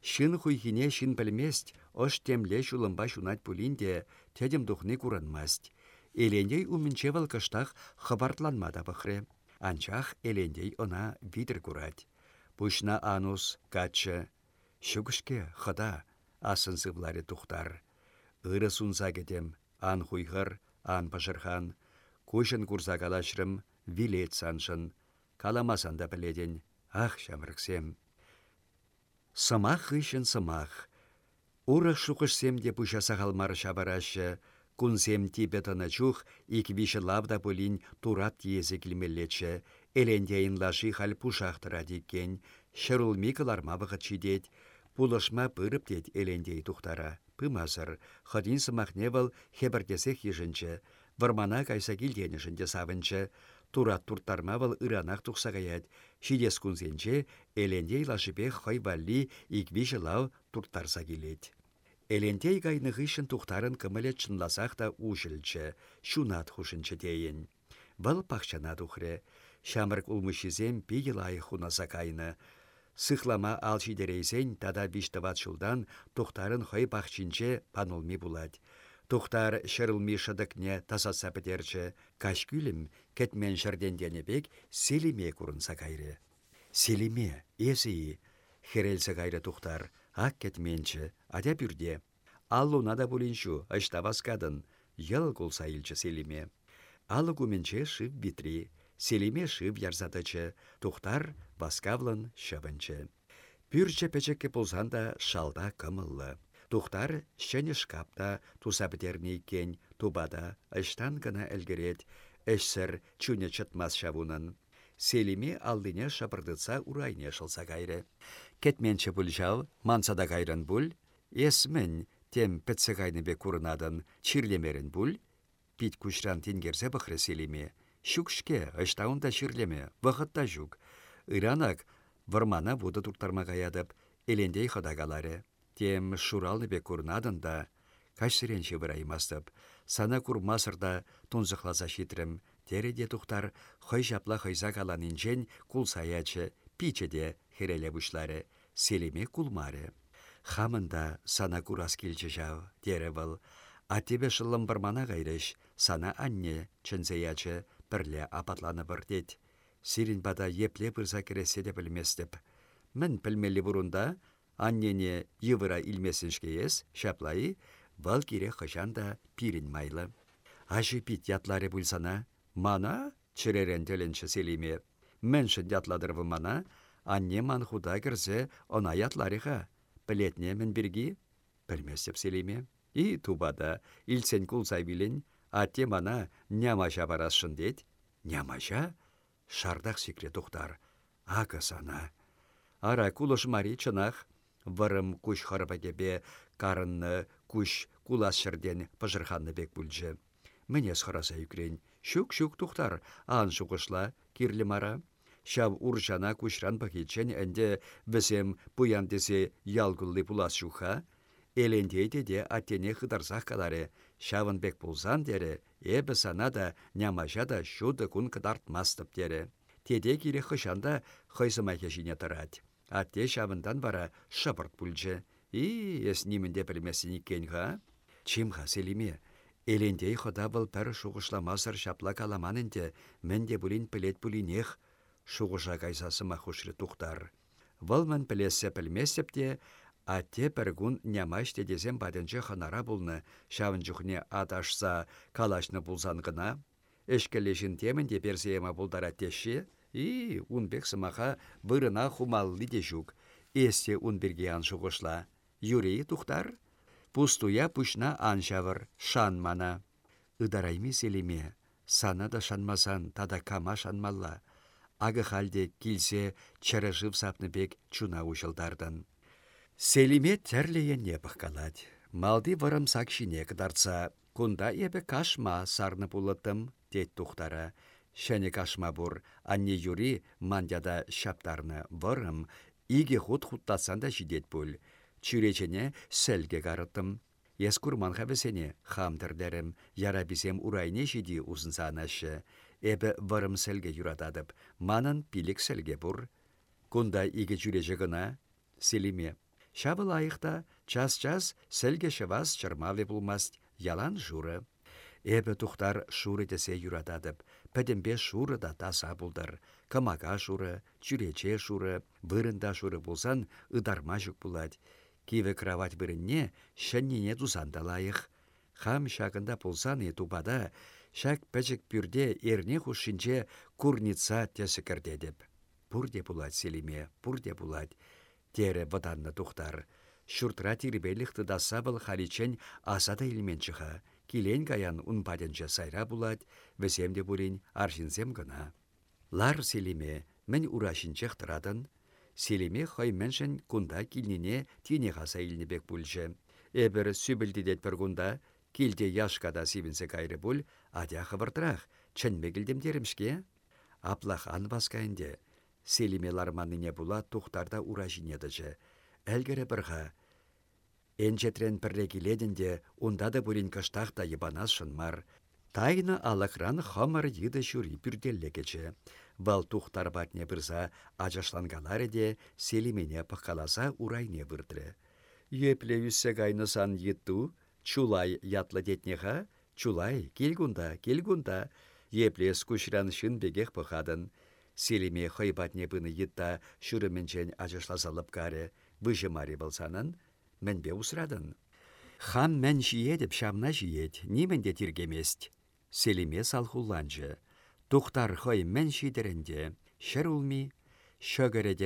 Шын хуйхине шын білмест, ош темле шулымба шунат пулинде, тедім куранмаст. Элендей умменче кыштах хабартланмада бұхре. Анчах элендей она видр курать. Пушна анус, качы. Шүгішке, хыда, асын тухтар. Үрі сунса кетем, ан хуйғыр, ан пашырхан. Кушын курса калашрым, вилет саншын. Каламасанда біледен, ах шамрыксем. Сымақ ғышын сымақ. Урық шуқышсем де пұша сағалмар шабарашы, Кунсем типетана чух ик виші лавда болин турат езі кілмеллетші, элендейін лаши хал пушақтыра деккен, шырулми кыларма вғыт чидет, пулышма пырып элендей. Пымазыр, ходин сымахне был хебірдесек ежінчі, вармана кайса турат турттарма был ыранақ тухсағаят, шидес кунсенче элендей лашипе виші лав турттарса келет. Элентей гайны ғышын тухтарын кымылет чынласақ та ужылчы, шунат хушынчы дейін. Бұл пақчана тухре. Шамырк улмышизем пиге лайы хунаса кайны. Сыхлама алчидерейсен тада биштават шулдан тухтарын хой пахчинче панулми булать. Тухтар шырылми шыдыкне тасаса пітерчі, кашкүлім кетмен бек селиме курынса кайры. Селиме, есі, херелсе кайры тухтар, ак кетменчі, адя бүрде. Аллуна да булиншу, ашта баскадын, ел кулса илчі селиме. Алы куменче шып битри, селиме шып ярзатычы, тухтар баскавлын шыбынчы. Пүрче печекке пулсан да шалда кымыллы. Тухтар шәне шкапта туса бітерне кен, тубада, ыштан гына әлгерет, әшсір чүне чытмас шавунын. Селиме алдыне шапырдыца урайне шылса кайры. Кетменче жау, мансада кайрын бұл, есмін тем пітсі кайныбе курынадын чирлемерін бұл, пит күшран тенгерсе бұқры селиме. Шукшке, ыштауында чирлеме, вақытта жүк. Иранак, вармана буды туртарма каядып, элендей ходагалары. Тем шуралны бе курнадын да, кашсыренші выраймастып, сана курмасырда тунзықласа шитрім, тереде тухтар хой жапла хойза каланинчен кул саячы, пичеде хереле бұшлары, селеме кулмары. Хамында сана курас келчі жау, тере был, а тебе шылым бармана сана анне чынзаячы, бірле апатланы бірдет. Сирин бада епле бірза кересе де білместіп. Мін пілмелі бұрында, Аннене йывыра ес, шаплайы, вал кире хышанда пирин майлы. Ажы пит ятлары бұлсана, мана чыререн төленші селиме. Міншін ятладырвы мана, анне ман худа кірзе она ятларыға. Білетне мен біргі? Білмесіп селиме. И тубада, илсен кулсай билен, атте мана нямаша барасшын дед. Нямаша? Шардақ секрет ұқтар. Ағы сана. Ара кулыш мари чынақ, вырым куш бе карынны куш куласшырден пыжырханны бек бүлжі. Мінес хыраса юкрен, шук-шук тухтар, ан шуғышла, кирлі мара. Шав уржана кушран пахичен әнде візем бұян десе ялгулли пулас шуха, Элендейде де аттене хыдарсақ калары, шавын бек пулзан дере, эбі сана да нямажа да шуды күн кыдартмастып дере. Теде кире хышанда хойсыма кешіне тұрады. Атте шабындан бара шапырт пульчче. И, эс нимінде білмесін кен ға? Чимға селиме. Элендей хода был пәр шуғышламасыр шапла каламанынде, менде бұлін пілет бұлінех, шуғыша кайсасыма хушры тухтар. Вăл мін пілесе Атте піргун нямаш дедезем баденче ханара бұлны, шавын жүхне аташса калашны бұлзан гына. Эшкелешін темінде персеема бұлдар аттеші, И унбек сымаха бұрына хумалли де жүк. Эсте унберге аншуғышла. Юрей тухтар? Пустуя пушна аншавыр, шан мана. Ыдарайми селеме, сана да шанмасан, тада кама шанмалла. Ағы халде килсе чарыжып бек чуна ушылдардан. Селиме тәрлейенне бұққалад. Малди варым сакшине кыдарца, кунда ебе кашма сарны пулыттым, дед тухтара. Шәне кашма бур, анне юри мандяда шаптарны вырым, иге худ хуттасан да жидет бұл. Чүречене сәлге қарыттым. Ес курман хабесене хамдырдерім, яра бізем урайне жиди узынсанашы. Эбі вырым сәлге юратадып, манын пилік сәлге бұр. Кунда иге жүрежі селиме. Шабыл айықта час-час сәлге шывас чырмаве бұлмаст, ялан журы. Эбі тухтар шуры тесе юратадып, пәдембе шуры да таса бұлдар. Камаға шуры, чүрече шуры, вырында шуры болсан, ыдарма жүк бұлад. Киві кровать бірінне шәннене тузанда лайық. Хам шағында болсан е тубада, шак пәчік пүрде ерне хушинче курница тесі кірдедіп. Пурде бұлад селиме, пурде бұлад. Тере ваданны тухтар. Шуртра тирбеліхті даса бұл халичен асада илмен чыға килен каян унпаденче сайра булать, весемде бурин аршинсем гына. Лар селиме, мен урашинчех тұрадын, селиме хой меншен кунда килнине тине хаса илнебек бульче. Эбір сүбілдедет бір кунда, килде яшкада сивінсе кайры бұл, адя хывыртырақ, чәнмегілдем теремшке. Аплах ан баскайынде, селиме ларманыне була тухтарда урашинедіжі. Әлгірі бірға, Энчетрен пірре келедінде, онда да бүрін кыштақ та ебанас мар. Тайны алықран хамар еді жүри бүрделле кече. Вал тухтар батне бірза селимене пақаласа урайне бірдірі. Епле үссе гайнысан етту, чулай ятлы детнеха, чулай, келгунда, келгунда, епле скушран шын бегех пықадын. Селиме хайбатне бұны етта шүріменчен ажашлазалып каре, мари болсанын, бе усрадын. Хам мән жиедіп шамна жиет, неменде тиргемест. Селиме салхулланжы. Тухтар хой мен шидерінде, шыр улми,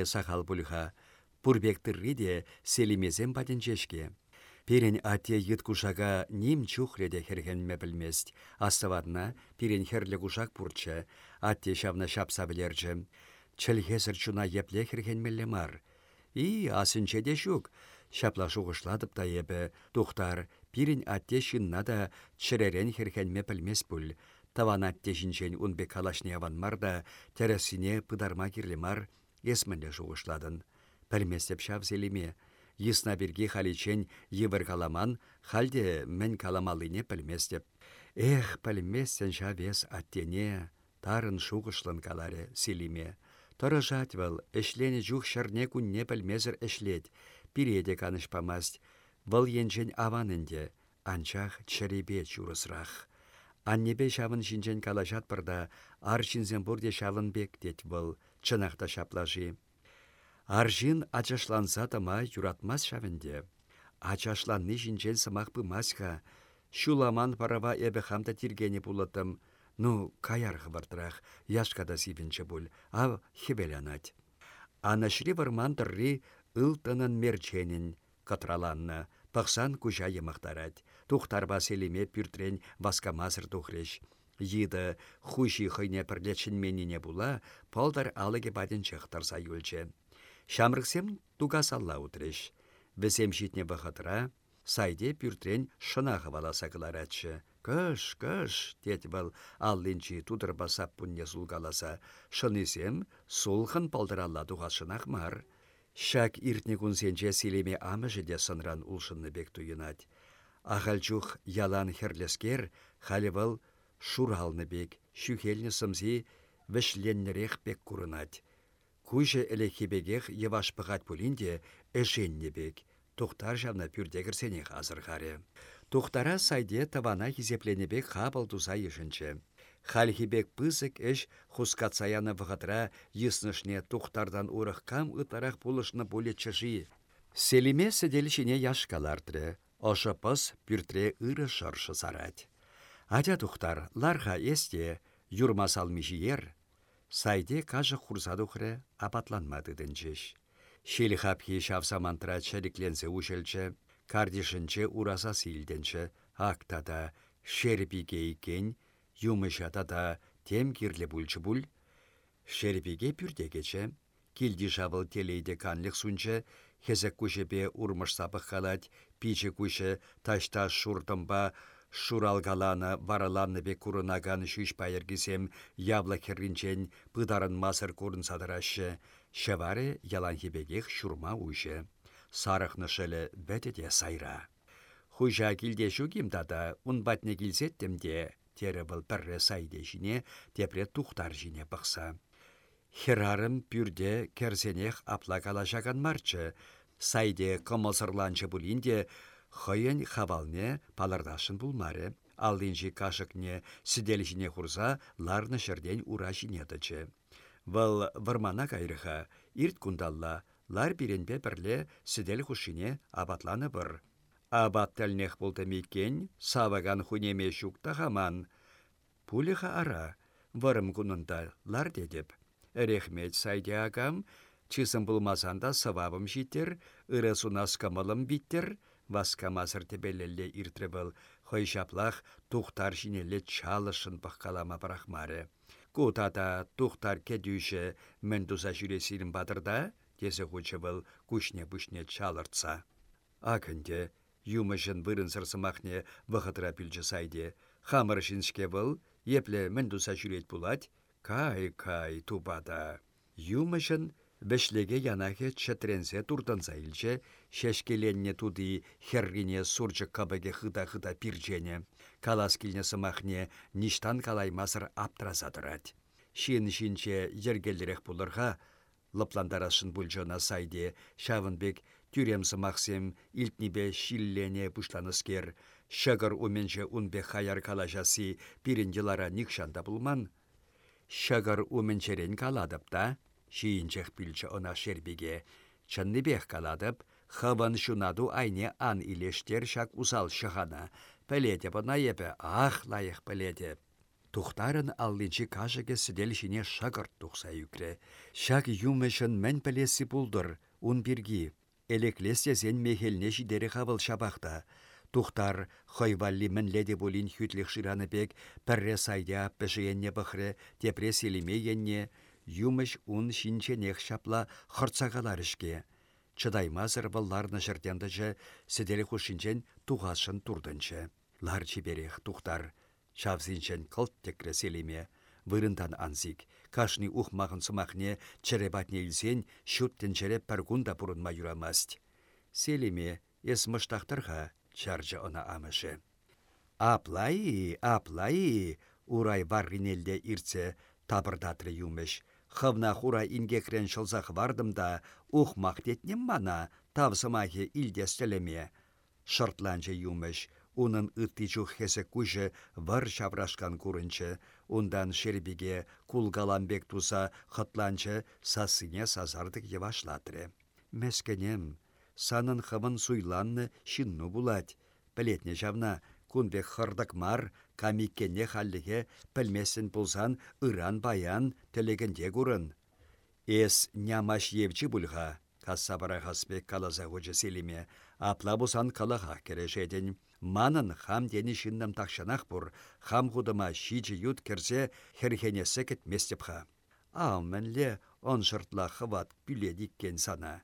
сахал бұлға, пурбектірри де селимезен жешке. Перен ате ет кушага ним чухреде хергенме білмест. Астывадна херлі кушак атте шавна шапса білерджі. Чілхесір чуна епле хергенмелі мар. И асынче де шук, шапла шуғышладып та ебі, тухтар, пирен атте шынна да чіререн хергенме білмес бұл. Таванат тешінчен унбе калашне аванмар да, тәрәсіне пыдарма кирлемар, есмінде шуғышладын. Пәлместеп шав селеме, Йысна бірге халичен евір каламан, халде мен каламалыне пәлместеп. Эх, пәлместен шавес аттене, тарын шуғышлын каларе селеме. Тұры жатвал, әшлене жух шарне күнне пәлмезір әшлет, пиреде каныш памаст, Бұл енжен аванынде, анчах чәребе чурысрақ. Аннебе шавын шинчен калашат пырда, аршинзен бұрде шавын бек дет бұл, чынақта шаплажи. Аршин ачашланса тама юратмас шавынде. Ачашланны шинчен сымақ масха, шуламан парава эбі хамта тиргені бұлытым, ну, каяр хывартырақ, яшкада сивінчі бұл, ав хебелянать. Анашри варман тұрри ылтынын мерченін, катраланны, пықсан күжа емақтарад. Тухтарба селеме пүртрен васкамазыр тухреш. Йыды хуши хыйне пірлечін меніне була, полдар алыге бадын чықтарса юлче. Шамрықсем тугасалла утреш. Візем житне бұхатыра, сайде пүртрен шынағы баласа кыларатшы. Кыш, кыш, дед был аллинчи тудыр басап пунне сулгаласа. Шынысем сулхын палдыралла туғашынақ мар. Шак иртне күнсенче силеме амыжы де сынран улшынны бек туйынать. Ағалчух ялан херлескер, халивал шуралны бек, шүхелні сымзи вішленнерех бек курынать. Куйжы элекебегех еваш пығат пулинде әшенне бек, тухтар жавна пүрдегірсенех азырғаре. Тухтара сайде тавана бек хабал туза ешінче. Хальхибек пызык эш хускатсаяны вғытра йыснышне тухтардан кам ытарах пулышны боле чыжи. Селиме сәделішіне яшкалардыры, ошы пыс пүртре ыры шыршы сарать. Адя тухтар, ларха есте, юрма салмижиер, сайде кажы хурзадухры апатланмады дінчеш. Шелі хапхи шавсамантра чәрікленсе ушелчі, кардишінче ураса силденчі, актада, шерпиге икен, Юмышата да тем кирле бульчы буль. Шербеге пюрде кече, килди жабыл телейде канлық сунчы, хезек кушепе урмыш сапық халать, пиче куше ташта шуртымба, шуралгаланы вараланы бе курынаган шүш пайыргізем явла керринчен пыдарын масыр курын садырашы, шеваре ялан шурма. Сарықны шылы бәтеде сайра. Хужа килде шугим дада, ун батне килсеттім де, тері бұл піррі сайды жіне, тепре тухтар жіне бұқса. Херарым пүрде апла калашаган марчы, сайде комылсырланчы бұлінде хойын хавалне палардашын бұлмары. Алдынжи кашықне сидел жіне хурса ларны шырден ура жинедічі. Вăл вырмана кайрыха, ирт кундалла, лар биренбе бірле сидел хушине абатланы бір. Абат тәлнех болты мекен, саваган хунеме шукта хаман. Пулиха ара, варым кунында лар дедіп. Рехмет сайде чысым булмасанда савабым житер, ыры сунас камалым биттер, васкамасыр тебелелле иртре был, хой шаплах тухтар жинелле чалышын пахкалама брахмары. Кутата тухтар мен туза жүресілін бадырда, тесе хучы был күшне-бүшне чалыртса. Акынде, Юмышын вырын сырсымахне вғытыра пілчі сайде. Хамыр шиншке бұл, епле мін туса жүрет бұлад, кай-кай тупада. Юмышын Вешлеге янахе чатренсе туртанса илче, шешкеленне туды херрине сурчы кабыге хыда-хыда пирчене. Калас килне сымахне ништан калаймасыр аптразадырать. Шин шинче ергелдерек пулырға, лыпландарашын бұлжона сайде, шавынбек тюрем сымақсем илтнебе шиллене пушланыскер, шығыр уменже унбе хаяр калажасы пирінділара никшанда бұлман. Шығыр каладып та, Шиінчех пілчі она шербеге. Чынныбех каладып, хывын шунаду айне ан илештер шак усал шығана. Пәледе бұна епі, ах лайық пәледе. Тухтарын аллинчи кажыге сидел шине шагырт тухса юкре. Шак юмешін мән пәлесі бұлдыр, ун бірги. Элеклесте зен мехелне жидері хавыл шабақта. Тухтар хойвалли мінледе болин хүтлік шыраны бек, пәрре сайда пәшіенне бұхры, депрессиялеме енне, юмыш ун шинченех шапла хырцагаларышке. Чыдаймазыр валларны жырдендіжі сіделі хушинчен туғашын турдынчы. Лар чиберех тухтар. Шавзинчен кылт текре селеме. Вырындан анзик. Кашни ухмағын сымақне чәребатне илсен шуттен чәрі пәргунда бұрынма юрамаст. Селеме ес мұштақтырға чаржы она амышы. Аплайы, аплайы, урай варринелде ирце табырдатры юмеш. Хывна хура ингекрен шылзақ вардым да, ух мақтетнем мана, тавсымахе илдестелеме. Шыртланчы юмеш, унын ытти хесе күжі вар шаврашкан курынчы, ундан шербиге кулгаламбек туса хытланчы сасыне сазардык евашлатры. Мәскенем, санын хывын суйланны шинну булать. Пілетне жавна, кунбек хырдык мар, камиккене халлихе пілмесін пулсан ыран баян тілегінде курын. Эс нямаш евчі бұлға, кассабара хаспек калаза ғожы селиме, апла бұсан калаға керешеден. Манын хам дені шиннам тақшанақ бұр, хам ғудыма шичі ют керсе херхенесі кетместепха. Ау мәнле он жыртла хыват сана.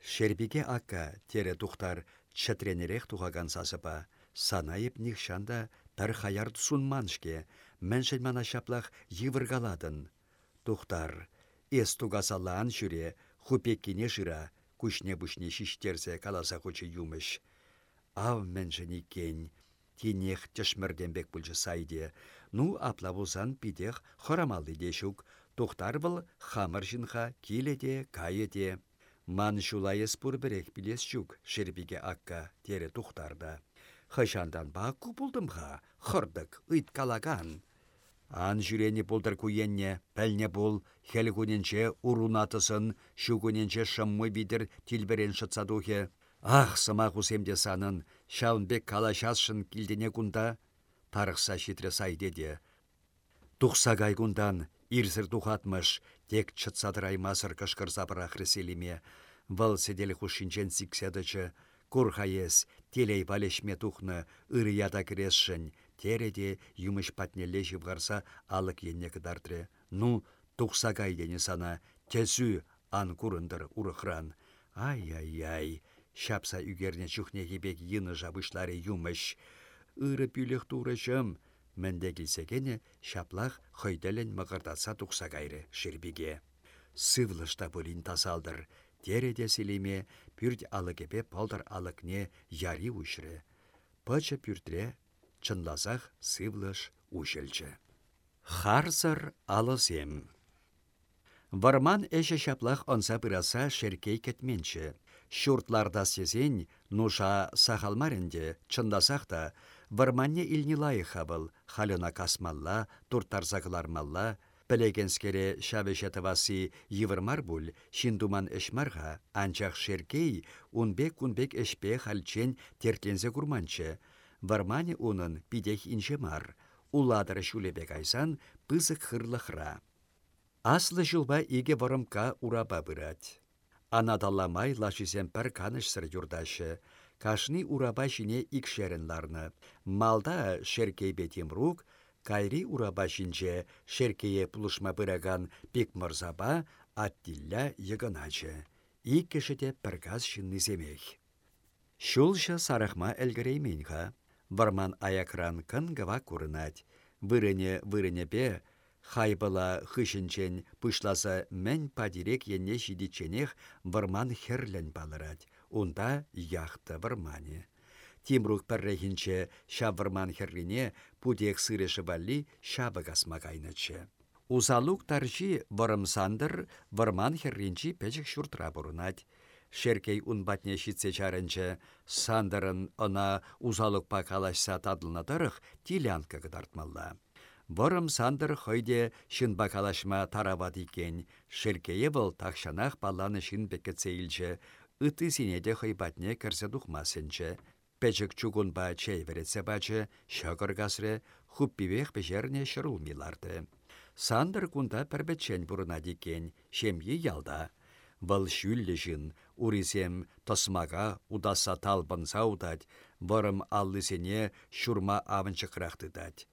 Шербиге акка тере тухтар чатренерек тухаган сасыпа, санайып нихшанда Пір хаярд сунманшке, мәншіл мана шаплах йывыргаладын. Тухтар, эс тугасалан жүре, хупеккине жыра, күшне-бүшне шиштерсе каласа хочы юмыш. Ав мәншіні кен, тенех тешмірденбек бүлжі сайде, ну аплавузан пидех хорамалды дешук, тухтар был хамыр жынха киледе, кайеде. Ман жулайыз бұр бірек білес жүк, шербиге акка, тере тухтарда. Хышандан ба калаган. Ан жүрені болдыр куенне, пәлне бол, хел күненче урунатысын, шу шыммы бидір. Ах, сыма хусемде санын, шаунбек калашасшын килдене кунда, тарықса шитре сай деде. Тухса гай кундан, ирсір тухатмыш, тек чытсадыр аймасыр кышкыр забырақ реселіме. Вăл седел хушинчен сикседычы, Курхаес, телей валешме тухны, ыры кірешшін, тереде юмыш патнеле жывғарса алық енне кыдартре. Ну, тухса кайдені сана, тесу ан курындыр урыхран. Ай-ай-ай, шапса үгерне чухне хебек йыны жабышлары юмыш. Ыры пүлек турышым, Мәнде келсегені шаплақ хойделен мығырдатса тұқса кайры шербиге. Сывлышта бұлін тасалдыр, тереде селеме пүрт алыкепе палдар алыкне яри ушры. Пача пүртре чынлазах сывлыш ушелчі. Харсыр алысем. Варман эше шаплах онса пыраса шеркей кетменчі. Шуртларда сезен нуша сахалмаренде чындасақ та, варманне илні лайы был, халына касмалла, туртарзақылармалла, Пілегенскере шавешетавасы йывырмар бұл, шиндуман эшмарға, анчақ шеркей, унбек-унбек эшпе халчен тертензе курманчы. Вармане унын пидех инже мар, уладыр шулебек айсан пызык хырлықра. Аслы жылба иге варымка ураба. Анадалламай лашизем пір канышсыр юрдашы, кашни ураба жіне икшерінларны. Малда шеркей бетемрук, Кайри ураба шинче шеркее пулышма пыраган пик мырзаба аттилля йыгыначы. Ик кешете піргаз шинны земех. Шулша сарахма әлгірейменға. Варман аякран кын гава курынать. Вырыне вырыне пе, Хайбыла хышынчен пышласа мән падирек енне шидиченех варман херлен балырать. Унда яхты вармане. Тимрук пәррехінче шавырман херрине пудек сырешы балли шабы касма. Узалук таржи варымсандыр варман херринчи пәчік шуртра бұрынать. Шеркей унбатне шитсе чарынчы, сандырын она узалык пакалашса тадылнатырых тилянка кыдартмалла. Вырым сандыр хойде шын бакалашма тарават икен, шеркее был такшанах баланы шын бекетсе илчі, ыты синеде хойбатне кірсе духмасынчы. Пәчік чугунба чей веретсе бачы, шагыр гасре, хуппивех пешерне шырулмиларды. Сандыр кунда пәрбетчен бұрына дикен, шемье ялда. Вăл çүллле урисем тăсмака удаса талпынса утать, вырым аллысене çурма авынчăкрах тытать.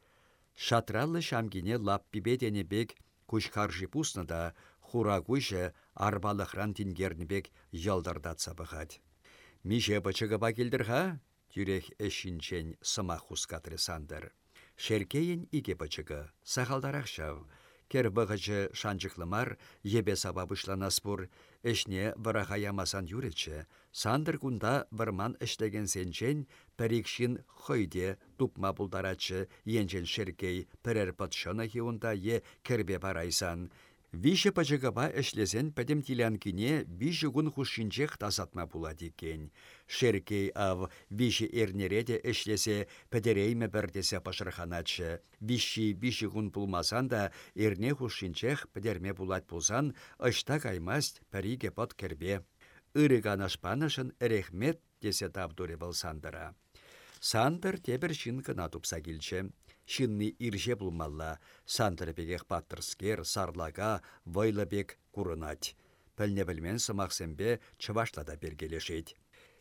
Шатраллы çамкине лап пипетене бек пуснă та хура куçă арбалăхран тингернебек йăлдыртатса пăхать. Мише пычăкăпа килдерха? Тюрех эшинчен сыма хускатры сандыр. Шеркейін ике пычыгы, сахалдарах çав. Кер бұғычы шанчықлымар, ебе саба бұшланаспур, Эшне вараха ямасан юречче, сандыр кунда варман іштеген сенчен пәрікшін хойде тупма бұлдаратчы, енчен шеркей пірер патшына хиунда е кербе барайсан. Више пачыгаба эшлесен пәдем тилянкине више гун хушинчех тасатма булади кен. Шеркей ав више эрнереде эшлесе пәдерейме бірдесе пашырханачы. Виші више гун пулмасан да эрне хушинчех пәдерме булат пулсан, ышта каймаст пәриге пот кербе. Үрі ганашпанышын эрехмет десе табдуре был сандыра. Сандыр тебір шын кына Шынны ирже булмалла, сандырбегех паттырскер, сарлага, вайлабек курынать. Пәлне білмен сымақсембе чывашлада бергелешет.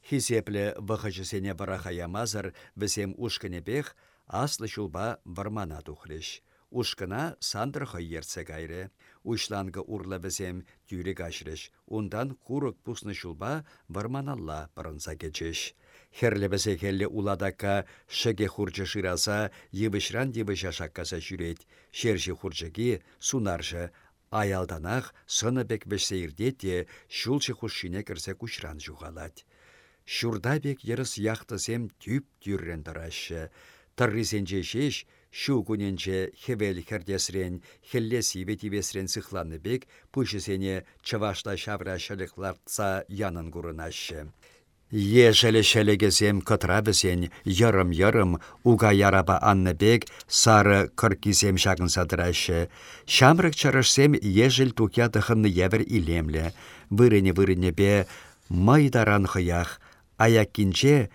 Хисепле вғыжысене барахаямазыр візем ушкінебех аслы шулба вармана тухлеш. Ушкына сандыр ерце гайры. Ушлангы урла візем тюрек ашрыш. Ундан курык пусны шулба варманалла парынса кечеш. Херлебесе хелле уладакка шеге хурчы шыраса, йывышран йывыша шаккаса жүрет. Шерші хурчыги сунаржы аялданах сыны бек бешсейірдетте шулчы хушшине кірсе кушран жуғалать. Шурда бек ерыс яқтысем тюп тюррен тарашы. Шеш, шу күненче хевел хердесрен, хелле сиве тивесрен сыхланы бек, пүшісене чавашта шавра янын күрінашы. Ешелі шелегезем кытра бізен йырым-йырым уга яраба бек сары кыркизем шагын садырашы. Шамрык чарышсем ежел тукя дыхынны евір илемлі. Вырыне-вырыне бе майдаран хыях. Аяккинче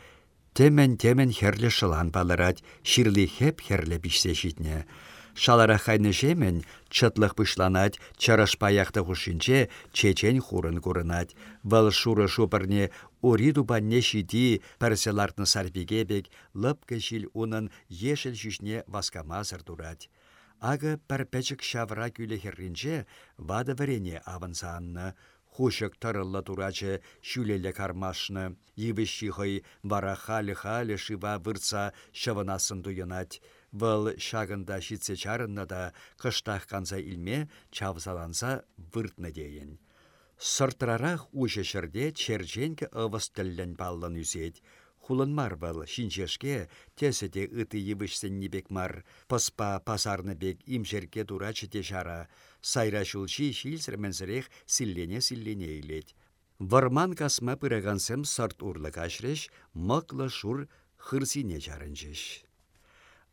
темен-темен херлі шылан балырать, ширлі хеп херлі бішсе житне. Шалара хайны жемен, чытлық пышланать, чараш паяқты хушинче чечен хурын курынать. Вăл шуры шупырне уриду банне шиди пәрселартны сарбигебек, лыпкы жил унын ешіл жүшне васкамазыр дурать. Ага пәрпәчік шавра күлі вады варене авансанны. Хушык тұрылы турачы шүлелі кармашны, ебіші хой вара халі-халі шыва вырца шывынасын дуйынать. Бұл шағында шитсе чарынна да қыштақ илме чавзаланса выртны дейін. Сұртырарақ ұшы шырде черженке ывыс тілін баллын үзет. Хулын мар был, шинчешке, тесіде ыты евішсен небек мар, пыспа пасарны бек имшерке дурачы те жара, сайра шулши шилсірменсірек силлене-силлене илет. Варман касма пырагансем сарт урлы кашреш, мықлы шур хырсине жарынжеш.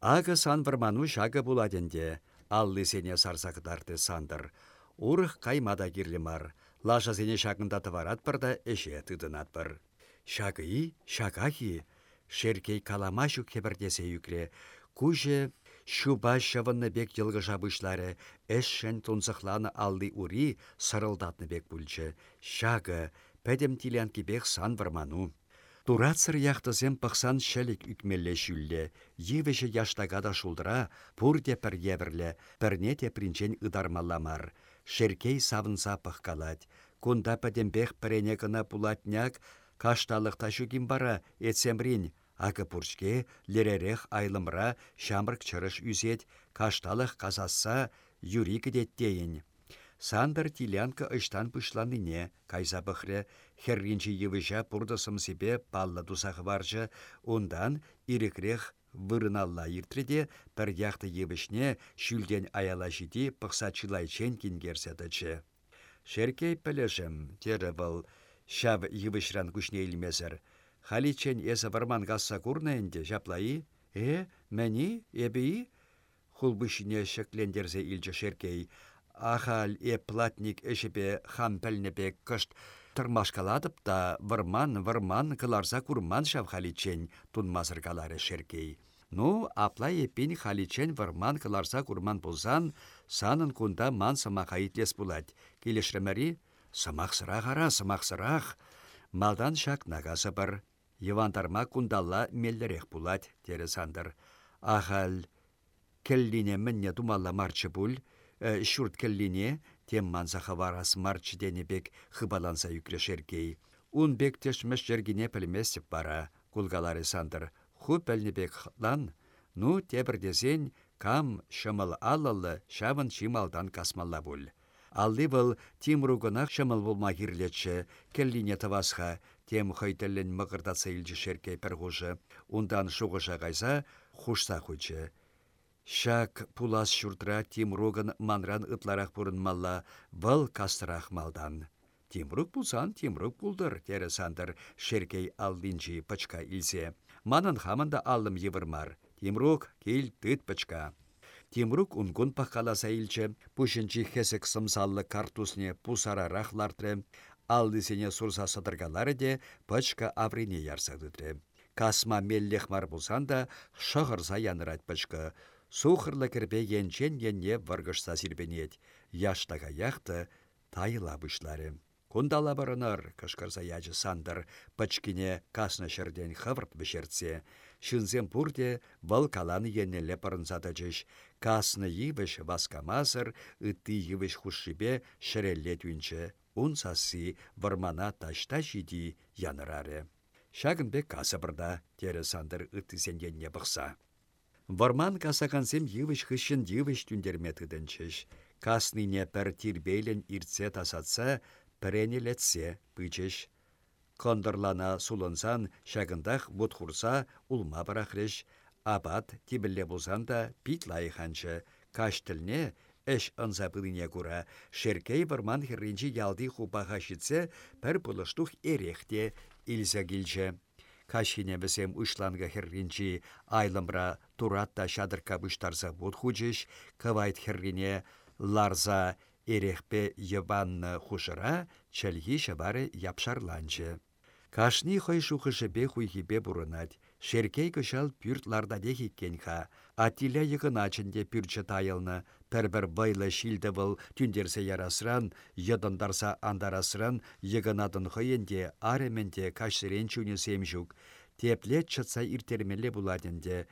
Ага сан варману шага буладенде, аллы сене сарсақыдарды сандыр. Урых каймада кирлімар, лаша сене шагында тыварат бірді эше тыдынат бір. Шагы, шагахи, шеркей каламашу кебірдесе юкре, куже шуба шывынны бек йылғы жабышлары, әшшен тунсықланы алды ури сырылдатны бек бүлчі. Шагы, пәдем тилянки бек сан варману. Турацыр яқтызем пықсан шәлік үкмелле шүлле, евеші яштага да шулдыра, пурде пір евірлі, пірне принчен ыдармаламар. Шеркей савынса пыққалад. Кунда пәдембех пірене гына пулатняк, кашталық ташугим бара, етсемрин, Ағы пұршке леререх айлымра шамрық чырыш үзет, кашталық казасса, юри кедеттейін. Сандыр тилянка ыштан пышланыне, кайса бұхре, херринчі евыжа пұрдысым себе палла тусағы баржы, ондан ирекрех вырыналла иртреде бір яқты евішне шүлден аяла жиди пықса чылайчен кингерседічі. Шеркей пілешім, тері бұл, шав евішран күшне илмезір. Халичен есі варман гасса курнайынде жаплайы, э, мәні, эбейі? Хулбышыне шеклендерзе илчі шеркей, ахал е платник эшепе хам пәлнепе кышт тұрмашкаладып та вырман вырман кыларса курман шав халичен калары шеркей. Ну, апла еппен халичен вырман кыларса курман болсан, санын кунда ман самахайтлес булать. Келешремәри, самақсырақ ара, самақсырақ. Малдан шак нагасы бір. Евантарма кундалла меллерек булать, тері сандыр. Ахал, келлине мінне думалла марчы бұл, Э, шурт келлине, тем манзаха варас марчы денебек хыбаланса юкрешеркей. Ун бек тешмеш жергине пілмесіп бара, кулгалары сандыр. Ху пәлнебек лан, ну десен, кам шымыл аллы шавын чималдан касмалла бұл. Алды бұл Тимругынақ шымыл болма кирлетші, келлине тавасха, тем хайтеллен мығырдатса илчі шеркей пірғужы, ундан шуғыша қайса, хушса хучы. Шак пулас шуртра Тимругын манран ытларах малла вăл кастырах малдан. Тимрук пулсан Тимрук пулдыр, тере сандыр, шеркей алдинчи пачка илсе. Манын хамында аллым йывырмар. Тимрук, кел тыт пачка. Тимрук унгун пахкаласа илче, пушинчи хесек сымсаллы картусне пусарарах лартры, алдысене сурса садыргалары де пачка аврине ярсадытры. Касма меллех мар булсан да шағырса янырат пачка, Сухырлы кірбе енчен енне варгышса. Яштага яқты тайыла бұшлары. Кундала барыныр, кышкырса ячы сандыр, пачкине касны шырден хывырт бішертсе. Шынзен пурде вăл каланы еннелле пырынсата жеш. Касны йывыш васкамасыр, ытты йывыш хушшипе шырелле. Ун сасы вармана ташта жиди янырары. Шагынбек касы бірда, тері сандыр ытты сененне бұқса. Варман касакансем йывыш хыщын йывыш түндерме тыдынчыш. Касныне пір тирбейлен иртсе тасатса, піренелетсе пычыш. Кондырлана сулынсан шагындах хурса улма барахрыш. Абат тибілле болсан да пит. Каш тілне әш ынса пылыне кура. Шеркей варман херринчи ялди хупаха шитсе, пір пылыштух эрехте илза Кашине бізем ұшланға херринчи айлымра туратта шадырка бұштарса бұд хучыш, кывайт ларза ерехпе ебанны хушыра, чәлхи шабары япшарланчы. Кашни хой шухышыпе хуйхипе бұрынат. Шеркей кышал пүртларда дехиккенха. Атиля йығыначынде пүрчі тайылны. Пәрбір байлы шилді бұл түндерсе ярасыран, йыдындарса андарасыран, йығынадын хойенде аременде кашсырен чуны семжук. Теплет чытса иртермелі буладенде.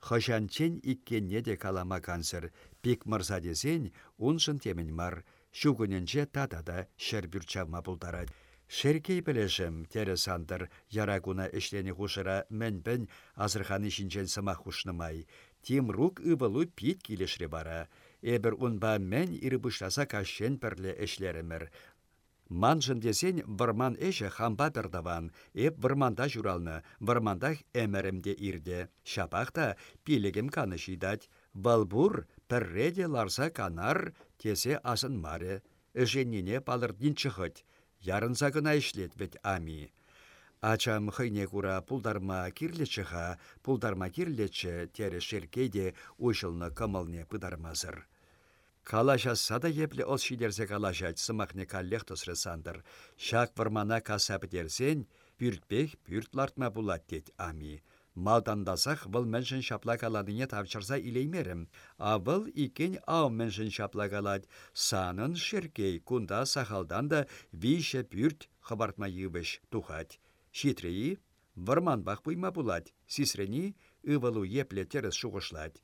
Хошанчен иккенне де калама кансыр. Пик мырза десен, уншын темін мар. Шугыненче татада шер бюрчавма бұлдарад. Шеркей білешім, тері сандыр, ярагуна ішлені хушыра мәнбін азырханы шинчен сама хушнымай. Тим рук ыбылу пит келешре бара. Эбір унба мән ирыбышласа кашен пірлі эшлерімір. Манжын десен варман эші хамба пердаван, эп варманда журалны, вармандах әмірімде ирде. Шапақта пилегім каны шидать. Балбур пірреде ларса канар, тесе асын маре. Эженіне палырдин ярынса гына ишлет бет ами. Ачам хыйне кура пулдарма кирлечіға, пулдарма кирлечі тере шеркейде ұшылны кымылне пыдармазыр. Калаша сада епле ол шидерсе калашать сымахне каллех тосры сандыр. Шак вармана касап дерсен, пүртпех пүрт лартма булат дед ами. Малдандасақ бұл мәншін шаплагаладыне тавчырса илеймерім. А бұл икен ау мәншін шаплагалад. Санын шеркей кунда сахалдан да више пүрт хабартма йывыш тухать. Варман бақ бұйма бұлад. Сисрени ывалу епле терес шуғышлад.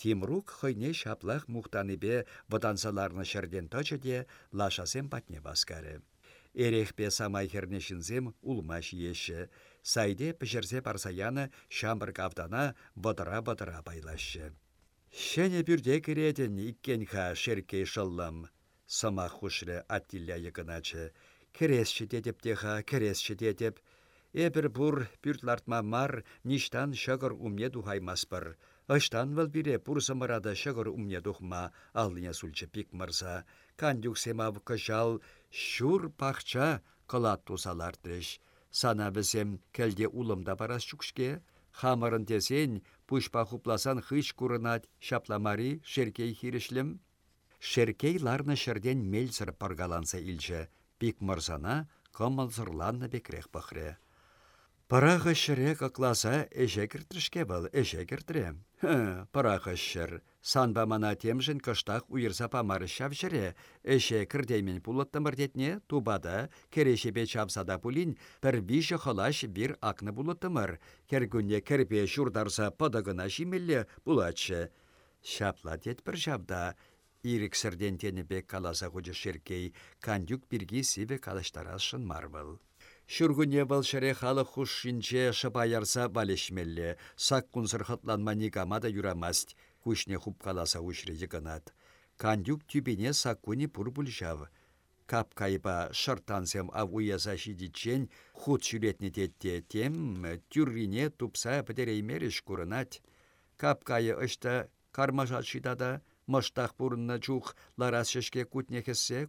Тимрук хойне шаплах мұқтаныбе ватансаларны шерден точыде лашасем патне баскары. Эрехпе самай хернешінзем улмаш еші. Сайде пішерсе парсаяны шамбыр кавдана бұдыра-бұдыра байлашы. Шәне бүрде иккен ха шеркей шыллам. Сама хушры аттилля йыгыначы. Кересші дедіп деха, кересші дедіп. Эбір бұр бүртлартма мар, ништан шағыр умне духаймаспыр. Ыштан вăл бире пурсымырада шығыр умне тухма, алыне сульчы пик мырса. Кандюк семав кышал, шур пахча кылат тусалартрыш. Сана бізем кәлде улымда барас чукшке, хамырын тесен, пушпа хупласан хыш курынат, шапламари, шеркей хирешлім. Шеркей ларны шерден мельсір паргаланса илчі, пик мырсана кымылзырланны бекрех пахре. Парағы шырек акласа эше кіртірішке был, эше кіртірем. Парағы шыр. Санба мана темжін кыштақ уйырса памары шав жіре. Эше кірдеймен пулаттымыр детне, тубада, керешебе чавсада пулин, пір виші халаш бір акны булаттымыр. Кергүнне кербе шурдарса падагына жимелле булатшы. Шапла дет бір жавда, Ирік сірден тенебек каласа құжы шеркей, кандюк бірге сиве калаштарашын марвыл. Шүргүне шыре халық хушшинче шыпаярса балешмелле, сак кунсыр хытланма никамада юрамаст, кушне хуп каласа ушре йыгынат. Кандюк тюбине саккуни пурбул жав. Кап кайба шыртансем ав уяза шидичен худ шүретне тетте тем тюррине тупса пітереймереш курынат. Кап кайы ышта кармажат шидада, мыштақ пурынна чух ларас шешке кутнехесе,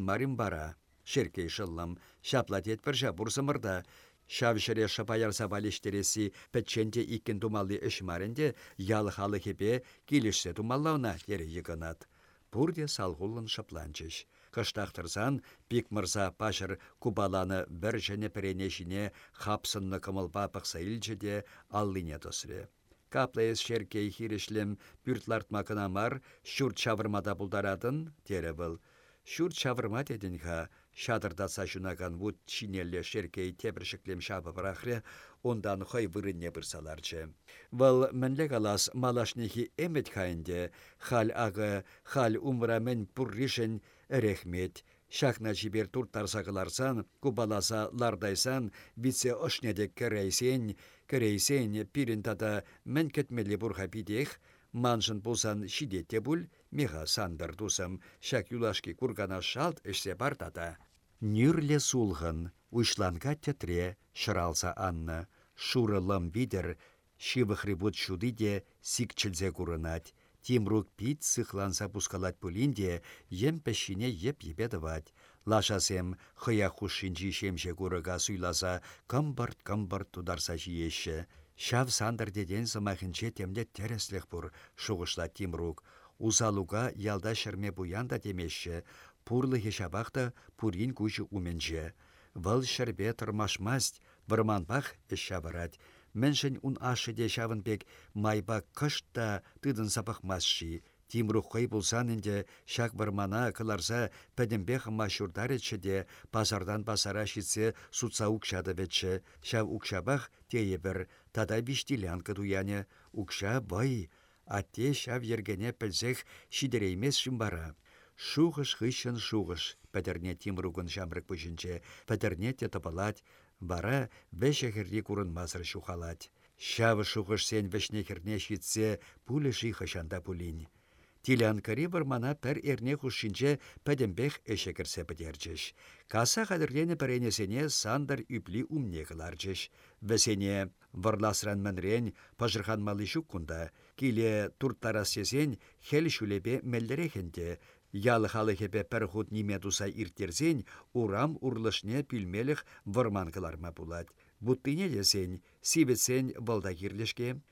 марим бара. Шеркей шыллам, шаплатет піржа бұрсымырда. Шавшыре шапаярса балештересі пәтченде иккен тумалли үшмарінде ял халы хепе келішсе тумаллауна ері егінат. Бұрде салғулын шапланчыш. Кыштақтырсан, пик мырза пашыр кубаланы бір және перенешіне хапсынны кымылба пықса илчеде аллине тосыре. Каплайыз шеркей хирешлем бүртлартмакына мар, шүрт чавырмада бұлдарадын, тері бұл. Шүрт чавырма дедін Шадырда сажунаган вуд чинелле шеркей тебіршіклем шабы бірақры, ондан хой вырынне бірсаларчы. Вал мінлі қалас малашнехи эмет хайынде, хал ағы, хал умра мен пұрришін әрехмет, Шахна жібер турттарсағыларсан, кубаласа лардайсан, вице ошнедек кірейсен, кірейсен пирін тада мен кетмелі бұрға бидех, маншын болсан шидетте бұл, меға сандар тусым, шак юлашки кургана шалт ішсе бартада. Нүрле сулғын, уйшланға тетре, шыралса Анна, шуры лым бидер, шивықрибут шудиде сикчілзе курынат. Тимрук пит сыхланса пускалать пулинде, ем пешине еп ебедывать. Лашасем хыя хушинчи шемше курыга суйласа, кымбырт-кымбырт тударса жиеші. Шав сандыр деден сымахынче темде тереслех бұр, шуғышла Тимрук. Узалуга ялда шырме буянда демеші, пурлы хешабақта пурин күші уменже. Вăл шырбе тұрмашмаст, вырманбақ эшшавырать. Міншін ун ашы де бек майба кышта тыдын сапақмасши. Тимрухай булсанынде шак вармана кыларса пәдімбе хыма шурдаретші де пазардан пасара шитсе сутса укшады бетші. Шав укшабах тее бір тада биштилянка туяне. Укша бай, атте шав ергене пілзех шидереймес шымбара. Шуғыш хыщын шуғыш, пәдірне Тимругын жамрык пүшінче, пәдірне те табалать, бара вәші хірри курын мазыр шухалать. Шавы шуғыш сен вәшне хірне шитсе, пулі шиха шанда пулин. Тилян кари мана пәр эрне хушинче пәдембех эше кірсе пәдерчеш. Каса қадырлене пәренесене сандар үплі умне қыларчеш. Вәсене варласран мәнрен пажырхан малы кунда. Киле турттарас сесен хел шулепе мәлдерехенде. Ялы халы хепе пәр худ ниме туса иртерсен, урам урлышне пилмеліх варманкаларма пулать. Буттыне десен, сибетсен балда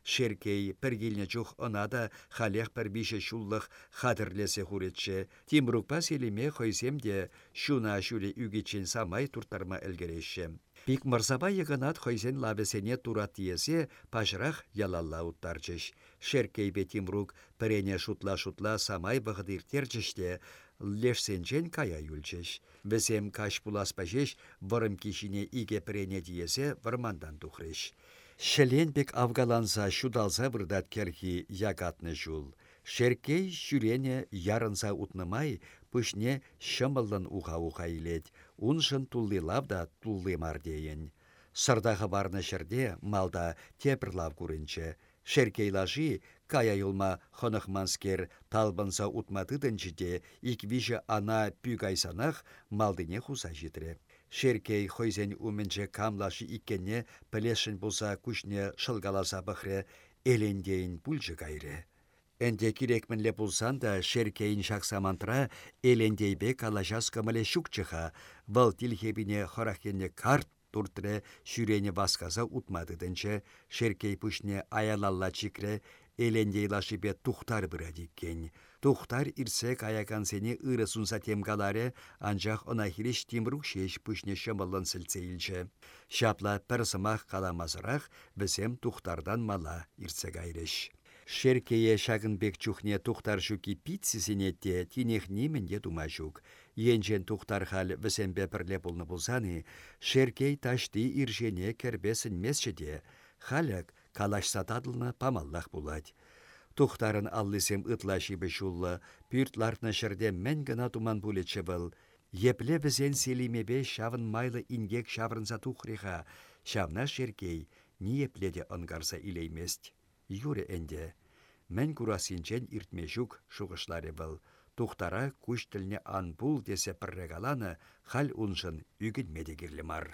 шеркей пергилне чух онада халех пір бише шуллық хадырлесе хуретче. Тимрукпа селиме хойсемде шуна шуле үгечен самай туртарма әлгереші. Пик марсаба йыгынат хойсен лавесене турат тиесе пажрах ялалла уттарчыш. Шеркей Тимрук пірене шутла-шутла самай бағыдыртерчіште лешсенчен кая юлчеш. Весем каш пулас пажеш вырым кишине иге прене диесе вырмандан тухреш. Шеленбек авгаланса шудалса вырдат керхи ягатны жул. Шеркей шүрене ярынса утнымай, пүшне шымылын уға-уға илет, уншын туллилав да туллимар дейін. Сырдағы барны шырде малда тепірлав күрінче, Шеркейлажи кая юлма хонахманскер талбанса утматыдын жиде иквиже ана пюгайсанах малдыне хуса житре. Шеркей хойзен уменже камлашы иккенне пілешін болса күшне шылгаласа бұхре элендейін пульжы кайры. Энде кирекмінле болсан да шеркейін шақсамантра элендейбе калажас камале шукчыха, вал хорахенне карт туртре шүрене басказа утмадыдынче шеркей пүшне аялалла чикре лашипе тухтар бұрадиккен. Тухтар ирсек аякан сене ыры сунса темкаларе, анжақ онахиреш тимрук шеш пүшне шымылын сілцейлче. Шапла пір сымақ каламазырақ, бізем тухтардан мала ирсек айреш. Шеркее шагынбек чухне тухтар жуки питсисенетте тинех нимінде тума жук. Енжен тухтар хал візембе пірле болны болсаны, шеркей ташты иржене кербесін месшеде, халяк калаш сатадылны памаллах булать. Тухтарын аллысем ытла шибі шуллы, пүрт лартна шырде мен гына туман булетші был. Епле бізен селимебе шавын майлы ингек шаврынса тухриха, шавна шеркей, не епледе онгарса илеймест. Юре энде. Мен курасинчен иртме жүк шуғышлары был. Тухтара күш ан бул десе піррегаланы хал уншын үгін медегірлі мар.